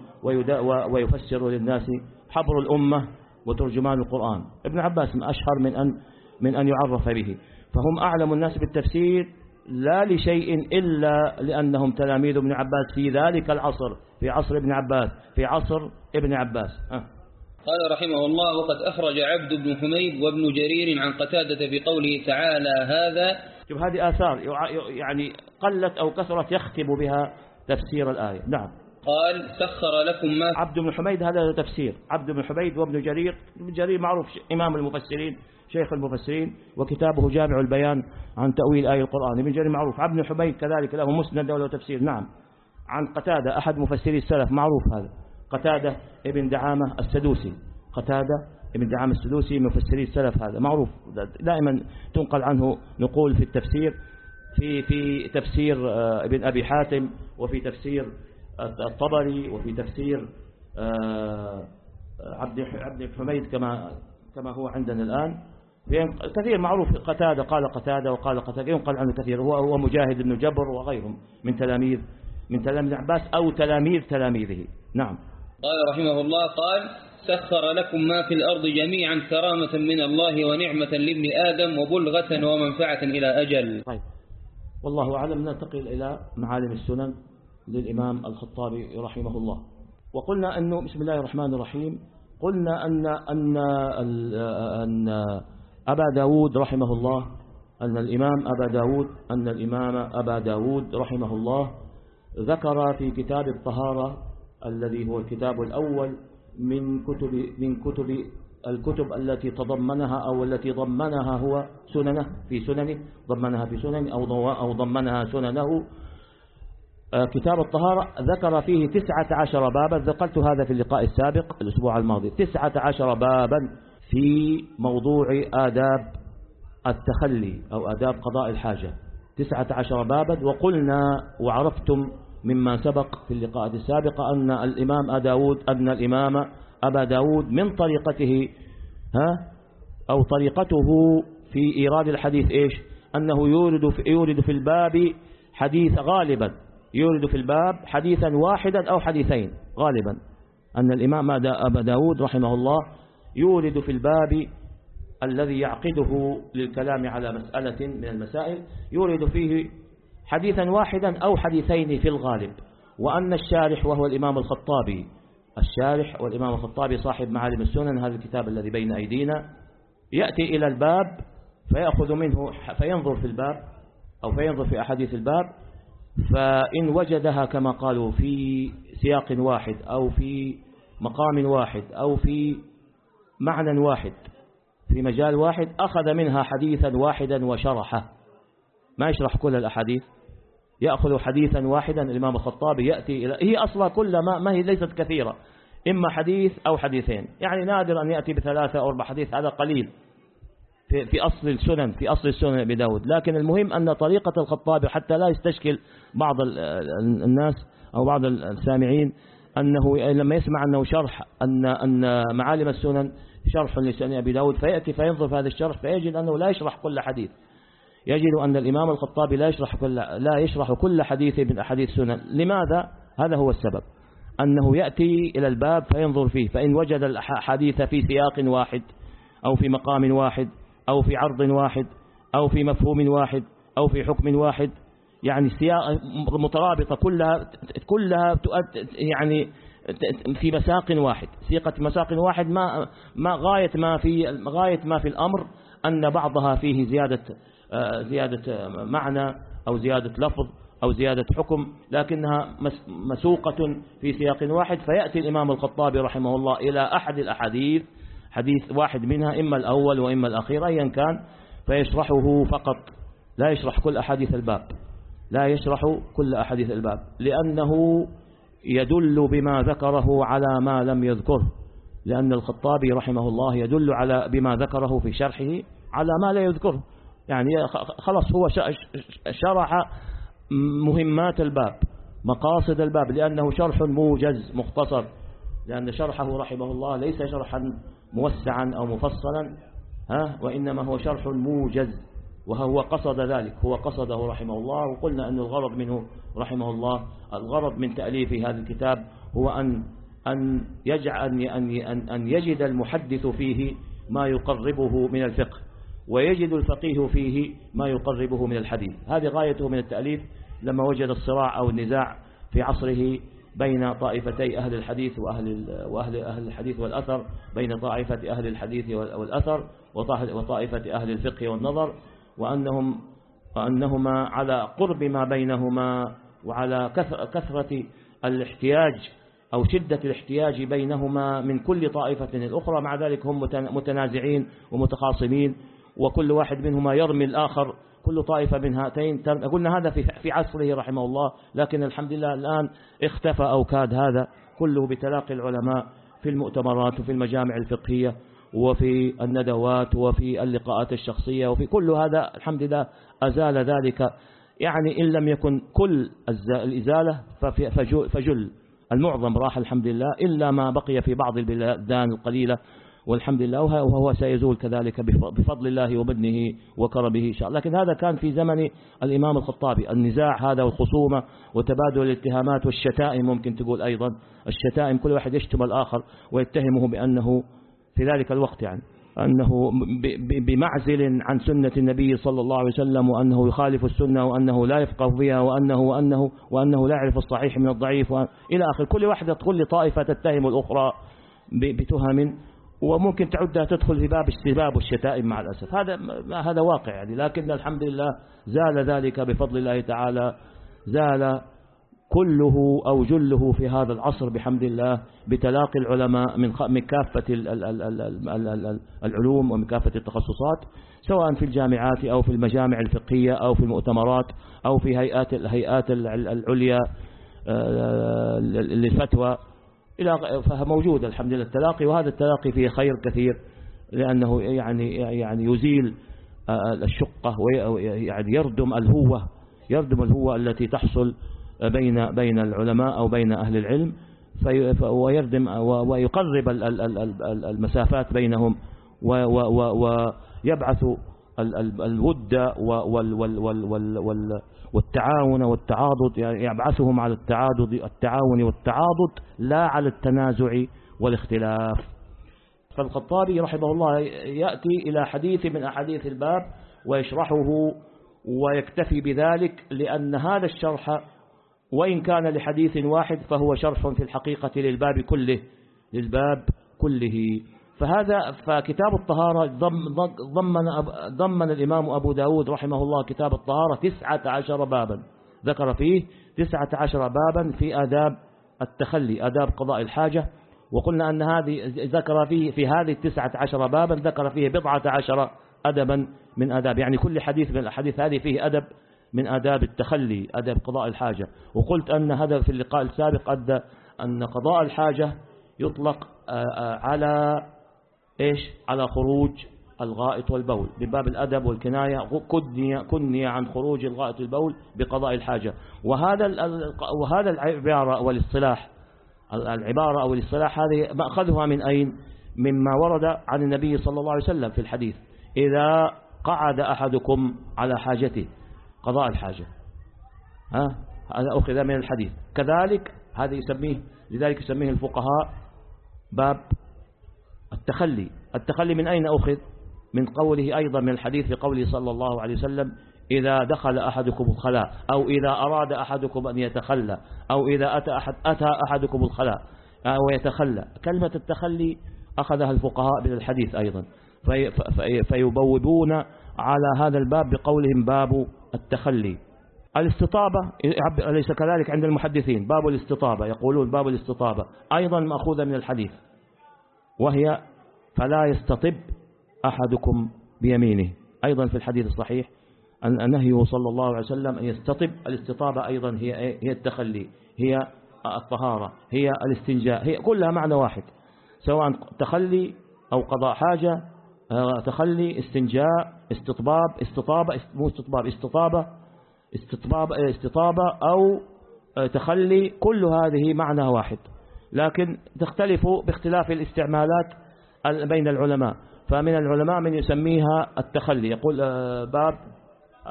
ويفسر للناس حبر الأمة وترجمان القرآن. ابن عباس أشهر من أن من أن يعرف به. فهم أعلم الناس بالتفسير لا لشيء إلا لأنهم تلاميذ ابن عباس في ذلك العصر في عصر ابن عباس في عصر ابن عباس. أه. قال رحمه الله وقد أخرج عبد بن حميد وابن جرير عن قتادة بقوله تعالى هذا شوف هذه آثار يعني قلت أو كثرت يختم بها تفسير الآية. نعم. قال سخر لكم ما عبد بن حميد هذا تفسير. عبد بن حميد وابن جرير ابن جرير معروف إمام المفسرين شيخ المفسرين وكتابه جامع البيان عن تأويل آية القرآن. ابن جرير معروف. عبد بن حميد كذلك له مسند وله تفسير. نعم. عن قتادة أحد مفسري السلف معروف هذا. قتادة ابن دعامة السدوسي. قتادة ابن دعامة السدوسي مفسري السلف هذا. معروف. دائما تنقل عنه نقول في التفسير في في تفسير آه، ابن أبي حاتم وفي تفسير الطبري وفي تفسير آه، عبد عبد حميد كما كما هو عندنا الآن. كثير معروف قتادة قال قتادة وقال قتادة ينقل عنه كثير هو هو مجاهد بن جبر وغيرهم من تلاميذ من تلاميذ عباس أو تلاميذ تلاميذه. نعم. قال رحمه الله قال سخر لكم ما في الأرض جميعا كرامة من الله ونعمة لابن آدم وبلغة ومنفعة إلى أجل. طيب. والله أعلم ننتقل إلى معالم السنن. للإمام الخطابي رحمه الله. وقلنا أنه بسم الله الرحمن الرحيم. قلنا أن أن أن أبا داود رحمه الله أن الإمام أبا داود أن الإمام أبا داود رحمه الله ذكر في كتاب الطهارة الذي هو الكتاب الأول من كتب من كتب الكتب التي تضمنها أو التي ضمنها هو سننه في سننه ضمنها في سننه أو أو ضمنها سننه كتاب الطهارة ذكر فيه تسعة عشر بابا. ذكرت هذا في اللقاء السابق الأسبوع الماضي. تسعة عشر بابا في موضوع آداب التخلي أو آداب قضاء الحاجة. تسعة عشر بابا. وقلنا وعرفتم مما سبق في اللقاء السابق أن الإمام أداود أن الإمام أبا داود من طريقته ها أو طريقته في إيراد الحديث إيش؟ أنه يورد في, يورد في الباب حديث غالبا. يورد في الباب حديثا واحدا أو حديثين غالبا. أن الإمام أبا داود رحمه الله يورد في الباب الذي يعقده للكلام على مسألة من المسائل يورد فيه حديثا واحدا أو حديثين في الغالب. وأن الشارح وهو الإمام الخطابي الشارح والإمام الخطابي صاحب معالم السنن هذا الكتاب الذي بين أيدينا يأتي إلى الباب فيأخذ منه فينظر في الباب أو فينظر في أحاديث الباب فإن وجدها كما قالوا في سياق واحد أو في مقام واحد أو في معنى واحد في مجال واحد أخذ منها حديثا واحدا وشرحه. ما يشرح كل الأحاديث؟ يأخذ حديثا واحدا الإمام الخطابي يأتي إلى هي أصلا كل ما, ما هي ليست كثيرة إما حديث أو حديثين. يعني نادر أن يأتي بثلاثة أو أربع حديث هذا قليل. في, في أصل السنن في أصل السنن أبي داود. لكن المهم أن طريقة الخطابي حتى لا يستشكل بعض الناس أو بعض السامعين أنه لما يسمع أنه شرح أن أن معالم السنن شرح لسنن أبي داود فيأتي فينظر في هذا الشرح فيجد أنه لا يشرح كل حديث. يجد أن الإمام الخطابي لا يشرح كل لا يشرح كل حديث من أحاديث السنن. لماذا؟ هذا هو السبب. أنه يأتي إلى الباب فينظر فيه فإن وجد الحديث في سياق واحد أو في مقام واحد أو في عرض واحد أو في مفهوم واحد أو في حكم واحد. يعني سياق مترابطة كلها كلها يعني في مساق واحد. سيقة مساق واحد ما ما غاية ما في غاية ما في الأمر أن بعضها فيه زيادة زيادة معنى أو زيادة لفظ أو زيادة حكم لكنها مسوقة في سياق واحد. فيأتي الإمام الخطابي رحمه الله إلى أحد الأحاديث حديث واحد منها إما الأول وإما الأخير أيا كان فيشرحه فقط. لا يشرح كل أحاديث الباب. لا يشرح كل أحاديث الباب. لأنه يدل بما ذكره على ما لم يذكره. لأن الخطابي رحمه الله يدل على بما ذكره في شرحه على ما لا يذكره. يعني خلاص هو شرح مهمات الباب مقاصد الباب لأنه شرح موجز مختصر. لأن شرحه رحمه الله ليس شرحا موسعا أو مفصلا ها؟ وإنما هو شرح موجز وهو قصد ذلك هو قصده رحمه الله وقلنا أن الغرض منه رحمه الله الغرض من تأليف هذا الكتاب هو أن أن يجعل أن أن يجد المحدث فيه ما يقربه من الفقه ويجد الفقيه فيه ما يقربه من الحديث. هذه غايته من التأليف لما وجد الصراع أو النزاع في عصره بين طائفتي أهل الحديث وأهل, وأهل أهل الحديث والأثر بين طائفة أهل الحديث والأثر وطائفة أهل الفقه والنظر وأنهم وأنهما على قرب ما بينهما وعلى كثرة الاحتياج أو شدة الاحتياج بينهما من كل طائفة الأخرى. مع ذلك هم متنازعين ومتخاصمين وكل واحد منهما يرمي الآخر كل طائفة من هاتين قلنا هذا في عصره رحمه الله لكن الحمد لله الآن اختفى أو كاد هذا كله بتلاقي العلماء في المؤتمرات وفي المجامع الفقهية وفي الندوات وفي اللقاءات الشخصية وفي كل هذا الحمد لله أزال ذلك. يعني إن لم يكن كل الإزالة فجل المعظم راح الحمد لله إلا ما بقي في بعض البلدان القليلة والحمد لله وهو سيزول كذلك بفضل الله وبدنه وكرمه إن شاء الله. لكن هذا كان في زمن الإمام الخطابي. النزاع هذا والخصومة وتبادل الاتهامات والشتائم ممكن تقول أيضا. الشتائم كل واحد يشتم الآخر ويتهمه بأنه في ذلك الوقت يعني أنه بمعزل عن سنة النبي صلى الله عليه وسلم وأنه يخالف السنة وأنه لا يفقه بها وأنه وأنه وأنه لا يعرف الصحيح من الضعيف إلى آخر. كل واحدة كل طائفة تتهم الأخرى بتهم وممكن تعدها تدخل في باب السباب والشتائم مع الأسف. هذا هذا واقع يعني. لكن الحمد لله زال ذلك بفضل الله تعالى. زال كله أو جله في هذا العصر بحمد الله بتلاقي العلماء من من كافة العلوم ومن كافة التخصصات سواء في الجامعات أو في المجامع الفقهية أو في المؤتمرات أو في هيئات الهيئات العليا آه، للفتوى. إلى فموجود الحمد لله. التلاقي وهذا التلاقي فيه خير كثير لأنه يعني يعني يزيل آه، الشقة ويعني يردم الهوة يردم الهوة التي تحصل بين بين العلماء أو بين أهل العلم ويردم ويقرب المسافات بينهم ويبعث الود والتعاون والتعاضد يعني يبعثهم على التعاضد التعاون والتعاضد لا على التنازع والاختلاف. فالخطابي رحمه الله يأتي إلى حديث من أحاديث الباب ويشرحه ويكتفي بذلك لأن هذا الشرح وإن كان لحديث واحد فهو شرح في الحقيقة للباب كله للباب كله. فهذا فكتاب الطهارة ضمن, ضمن الإمام أبو داود رحمه الله كتاب الطهارة تسعة عشر بابا. ذكر فيه تسعة عشر بابا في آداب التخلي آداب قضاء الحاجة. وقلنا أن هذه ذكر فيه في هذه التسعة عشر بابا ذكر فيه بضعة عشر أدبا من آداب. يعني كل حديث من الأحاديث هذه فيه أدب من آداب التخلي أدب قضاء الحاجة. وقلت أن هذا في اللقاء السابق أدى أن قضاء الحاجة يطلق على إيش؟ على خروج الغائط والبول. من باب الأدب والكناية كني, كني عن خروج الغائط والبول بقضاء الحاجة. وهذا وهذا العبارة والاصطلاح العبارة أو الاصطلاح هذه مأخذها من أين؟ مما ورد عن النبي صلى الله عليه وسلم في الحديث. إذا قعد أحدكم على حاجته قضاء الحاجة. ها؟ هذا أخذ من الحديث. كذلك هذا يسميه لذلك يسميه الفقهاء باب التخلي. التخلي من أين أخذ؟ من قوله أيضا من الحديث في قوله صلى الله عليه وسلم إذا دخل أحدكم الخلاء أو إذا أراد أحدكم أن يتخلى أو إذا أتى, أحد أتى أحدكم الخلاء أو يتخلى. كلمة التخلي أخذها الفقهاء من الحديث أيضا. في في فيبوبون على هذا الباب بقولهم باب التخلي. الاستطابة أليس كذلك عند المحدثين؟ باب الاستطابة يقولون باب الاستطابة. أيضا مأخوذة من الحديث. وهي فلا يستطب أحدكم بيمينه. أيضا في الحديث الصحيح أن نهيه صلى الله عليه وسلم أن يستطب الاستطابة أيضا هي هي التخلي هي الطهارة هي الاستنجاء هي كلها معنى واحد سواء تخلي أو قضاء حاجة آه، تخلي استنجاء استطباب استطابة مو استطباب استطابة استطباب استطابة أو آه، تخلي كل هذه معنى واحد. لكن تختلف باختلاف الاستعمالات بين العلماء. فمن العلماء من يسميها التخلي. يقول آه، باب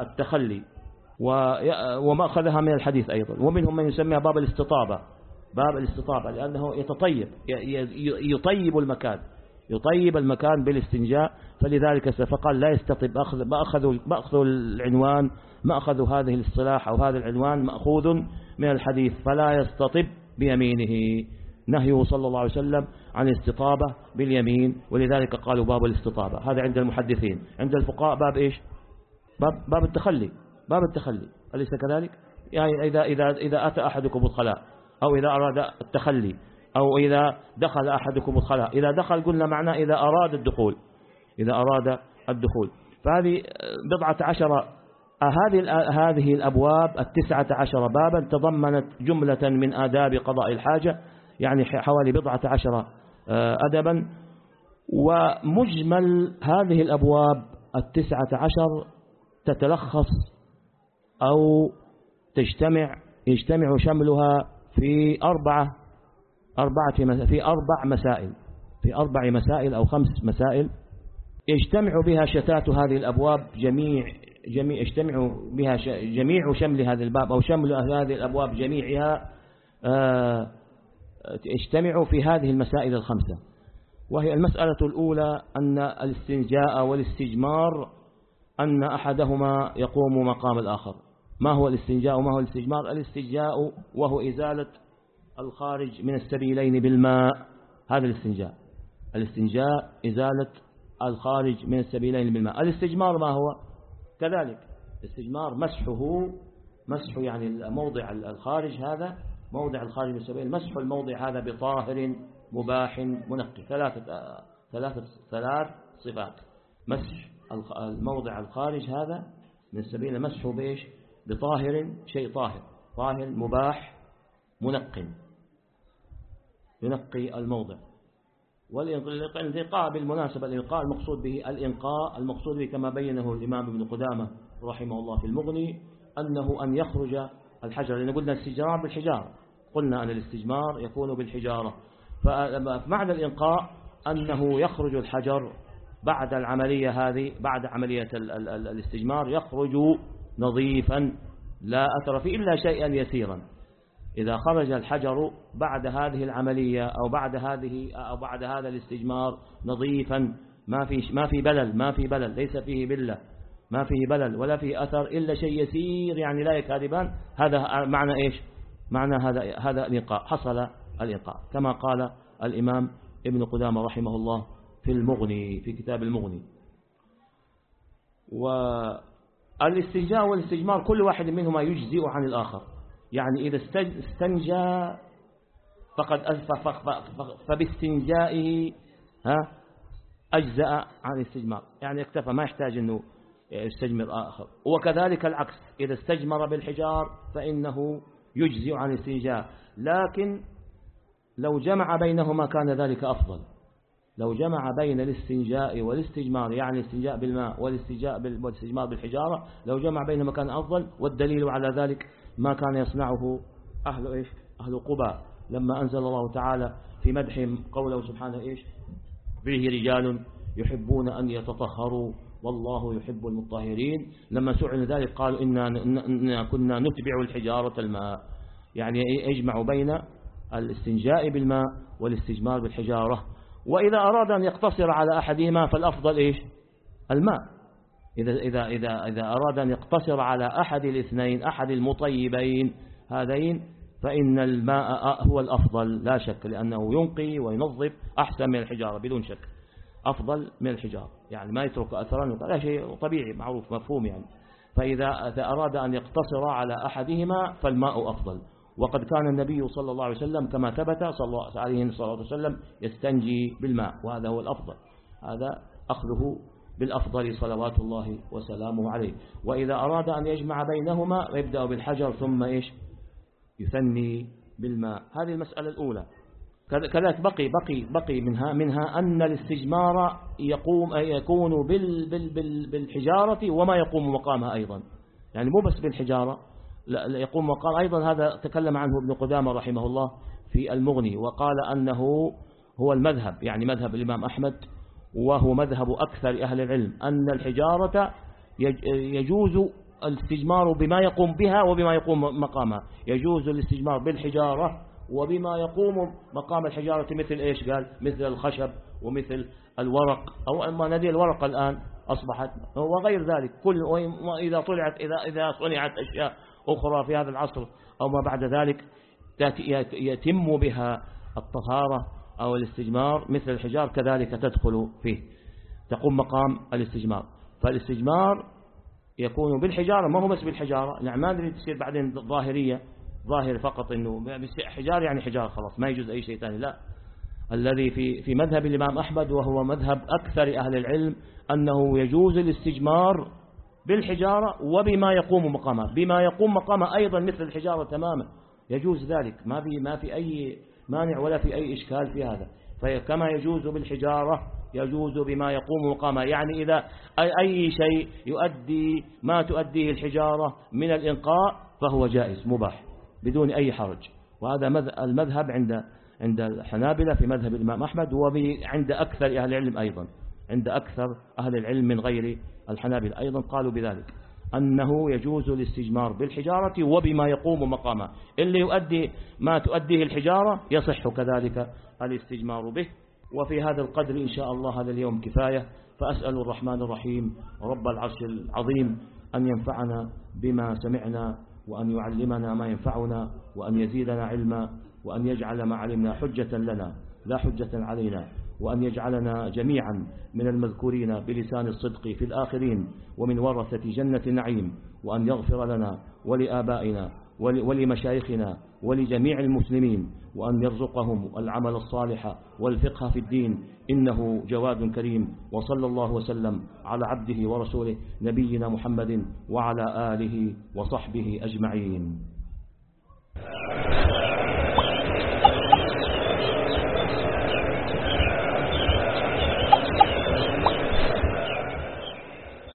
التخلي. وما أخذها من الحديث أيضا. ومنهم من يسميها باب الاستطابة. باب الاستطابة لأنه يتطيب يطيب المكان. يطيب المكان بالاستنجاء. فلذلك فقال لا يستطيب أخذوا, ما أخذوا العنوان ما أخذوا هذه الاصطلاح أو هذا العنوان مأخوذ من الحديث فلا يستطب بيمينه. نهيه صلى الله عليه وسلم عن الاستطابة باليمين ولذلك قالوا باب الاستطابة. هذا عند المحدثين. عند الفقهاء باب إيش؟ باب, باب التخلي. باب التخلي. أليس كذلك؟ يعني إذا, إذا, إذا أتى أحدكم الخلاء أو إذا أراد التخلي أو إذا دخل أحدكم الخلاء إذا دخل قلنا معناه إذا أراد الدخول إذا أراد الدخول. فهذه بضعة عشر هذه هذه الأبواب التسعة عشر بابا تضمنت جملة من آداب قضاء الحاجة. يعني حوالي بضعة عشر آه، أدبا. ومجمل هذه الأبواب التسعة عشر تتلخص أو تجتمع يجتمع شملها في أربعة أربعة في أربع مسائل في أربع مسائل أو خمس مسائل. يجتمع بها شتات هذه الأبواب جميع جميع يجتمع بها جميع شمل هذا الباب أو شمل هذه الأبواب جميعها آه، يجتمع في هذه المسائل الخمسة. وهي المسألة الأولى أن الاستنجاء والاستجمار أن أحدهما يقوم مقام الآخر. ما هو الاستنجاء وما هو الاستجمار؟ الاستنجاء وهو إزالة الخارج من السبيلين بالماء. هذا الاستنجاء. الاستنجاء إزالة الخارج من السبيلين بالماء. الاستجمار ما هو؟ كذلك استجمار مسحه مسح يعني موضع الخارج هذا موضع الخارج من السبيل مسح الموضع هذا بطاهر مباح منقي. ثلاثة ثلاثة ثلاث صفات. مسح الموضع الخارج هذا من سبيل مسحه بإيش؟ بطاهر شيء طاهر. طاهر مباح منق ينقي الموضع. والإنقاء بالمناسبة الإنقاء المقصود به الإنقاء المقصود به كما بينه الإمام ابن قدامة رحمه الله في المغني أنه أن يخرج الحجر. لأن قلنا الاستجمار بالحجارة. قلنا أن الاستجمار يكون بالحجارة. فمعنى الإنقاء أنه يخرج الحجر بعد العملية هذه بعد عملية الاستجمار يخرج نظيفا لا أثر فيه إلا شيئا يسيرا. إذا خرج الحجر بعد هذه العملية أو بعد هذه أو بعد هذا الاستجمار نظيفا ما في ما في بلل ما في بلل ليس فيه بلة ما فيه بلل ولا فيه أثر إلا شيء يسير يعني لا يكاذبان هذا معنى إيش؟ معنى هذا هذا الإنقاء حصل الإنقاء كما قال الإمام ابن قدامة رحمه الله في المغني في كتاب المغني. والاستنجاء والاستجمار كل واحد منهما يجزئ عن الآخر. يعني إذا استنجى فقد فباستنجائه ها أجزأ عن الاستجمار. يعني اكتفى ما يحتاج أنه يستجمر آخر. وكذلك العكس إذا استجمر بالحجار فإنه يجزئ عن الاستنجاء. لكن لو جمع بينهما كان ذلك أفضل. لو جمع بين الاستنجاء والاستجمار يعني الاستنجاء بالماء والاستجمار بالحجارة لو جمع بينهما كان أفضل. والدليل على ذلك ما كان يصنعه أهل إيش؟ أهل قباء. لما أنزل الله تعالى في مدحهم قوله سبحانه إيش؟ فيه رجال يحبون أن يتطهروا. والله يحب المطهرين. لما سئل ذلك قالوا إنا, كنا نتبع الحجارة الماء. يعني يجمع بين الاستنجاء بالماء والاستجمار بالحجارة. وإذا أراد أن يقتصر على أحدهما فالأفضل إيش؟ الماء. إذا, إذا, إذا, إذا أراد أن يقتصر على أحد الاثنين أحد المطيبين هذين فإن الماء هو الأفضل. لا شك لأنه ينقي وينظف أحسن من الحجارة بدون شك. أفضل من الحجارة يعني ما يترك أثرا هذا شيء طبيعي معروف مفهوم يعني. فإذا أراد أن يقتصر على أحدهما فالماء أفضل. وقد كان النبي صلى الله عليه وسلم كما ثبت صلى الله عليه وسلم يستنجي بالماء وهذا هو الأفضل. هذا أخذه بالأفضل صلوات الله وسلامه عليه. وإذا أراد أن يجمع بينهما يبدأ بالحجر ثم إيش؟ يثني بالماء. هذه المسألة الأولى. كذلك بقي بقي بقي منها منها أن الاستجمار يقوم يكون بال بال بال بالحجارة وما يقوم مقامها أيضا. يعني مو بس بالحجارة لا يقوم مقام أيضا. هذا تكلم عنه ابن قدامة رحمه الله في المغني وقال أنه هو المذهب يعني مذهب الإمام أحمد وهو مذهب أكثر أهل العلم أن الحجارة يجوز الاستجمار بما يقوم بها وبما يقوم مقامها. يجوز الاستجمار بالحجارة وبما يقوم مقام الحجارة مثل إيش قال؟ مثل الخشب ومثل الورق. أو ما ندي الورق الآن أصبحت وغير ذلك. كل إذا طلعت إذا إذا صنعت أشياء أخرى في هذا العصر أو ما بعد ذلك يتم بها الطهارة أو الاستجمار مثل الحجار كذلك تدخل فيه. تقوم مقام الاستجمار. فالاستجمار يكون بالحجارة ما هو بس بالحجارة. نعم ما أدري تصير بعدين ظاهرية. ظاهر فقط إنه حجار يعني حجار خلاص ما يجوز أي شيء ثاني لا. الذي في في مذهب الإمام أحمد وهو مذهب أكثر أهل العلم أنه يجوز الاستجمار بالحجارة وبما يقوم مقامها بما يقوم مقامها أيضا مثل الحجارة تماما. يجوز ذلك ما في ما في أي مانع ولا في أي إشكال في هذا. فكما يجوز بالحجارة يجوز بما يقوم مقامها. يعني إذا أي شيء يؤدي ما تؤديه الحجارة من الإنقاء فهو جائز مباح. بدون أي حرج. وهذا المذهب عند عند الحنابلة في مذهب الإمام أحمد وعند أكثر أهل العلم أيضا. عند أكثر أهل العلم من غير الحنابلة أيضا قالوا بذلك. أنه يجوز الاستجمار بالحجارة وبما يقوم مقامه. اللي يؤدي ما تؤديه الحجارة يصح كذلك الاستجمار به. وفي هذا القدر إن شاء الله هذا اليوم كفاية. فأسأل الرحمن الرحيم رب العرش العظيم أن ينفعنا بما سمعنا وأن يعلمنا ما ينفعنا وأن يزيدنا علما وأن يجعل ما علمنا حجة لنا لا حجة علينا وأن يجعلنا جميعا من المذكورين بلسان الصدق في الآخرين ومن ورثة جنة النعيم وأن يغفر لنا ولآبائنا ولمشايخنا ولجميع المسلمين وأن يرزقهم العمل الصالح والفقه في الدين. إنه جواد كريم. وصلى الله وسلم على عبده ورسوله نبينا محمد وعلى آله وصحبه أجمعين.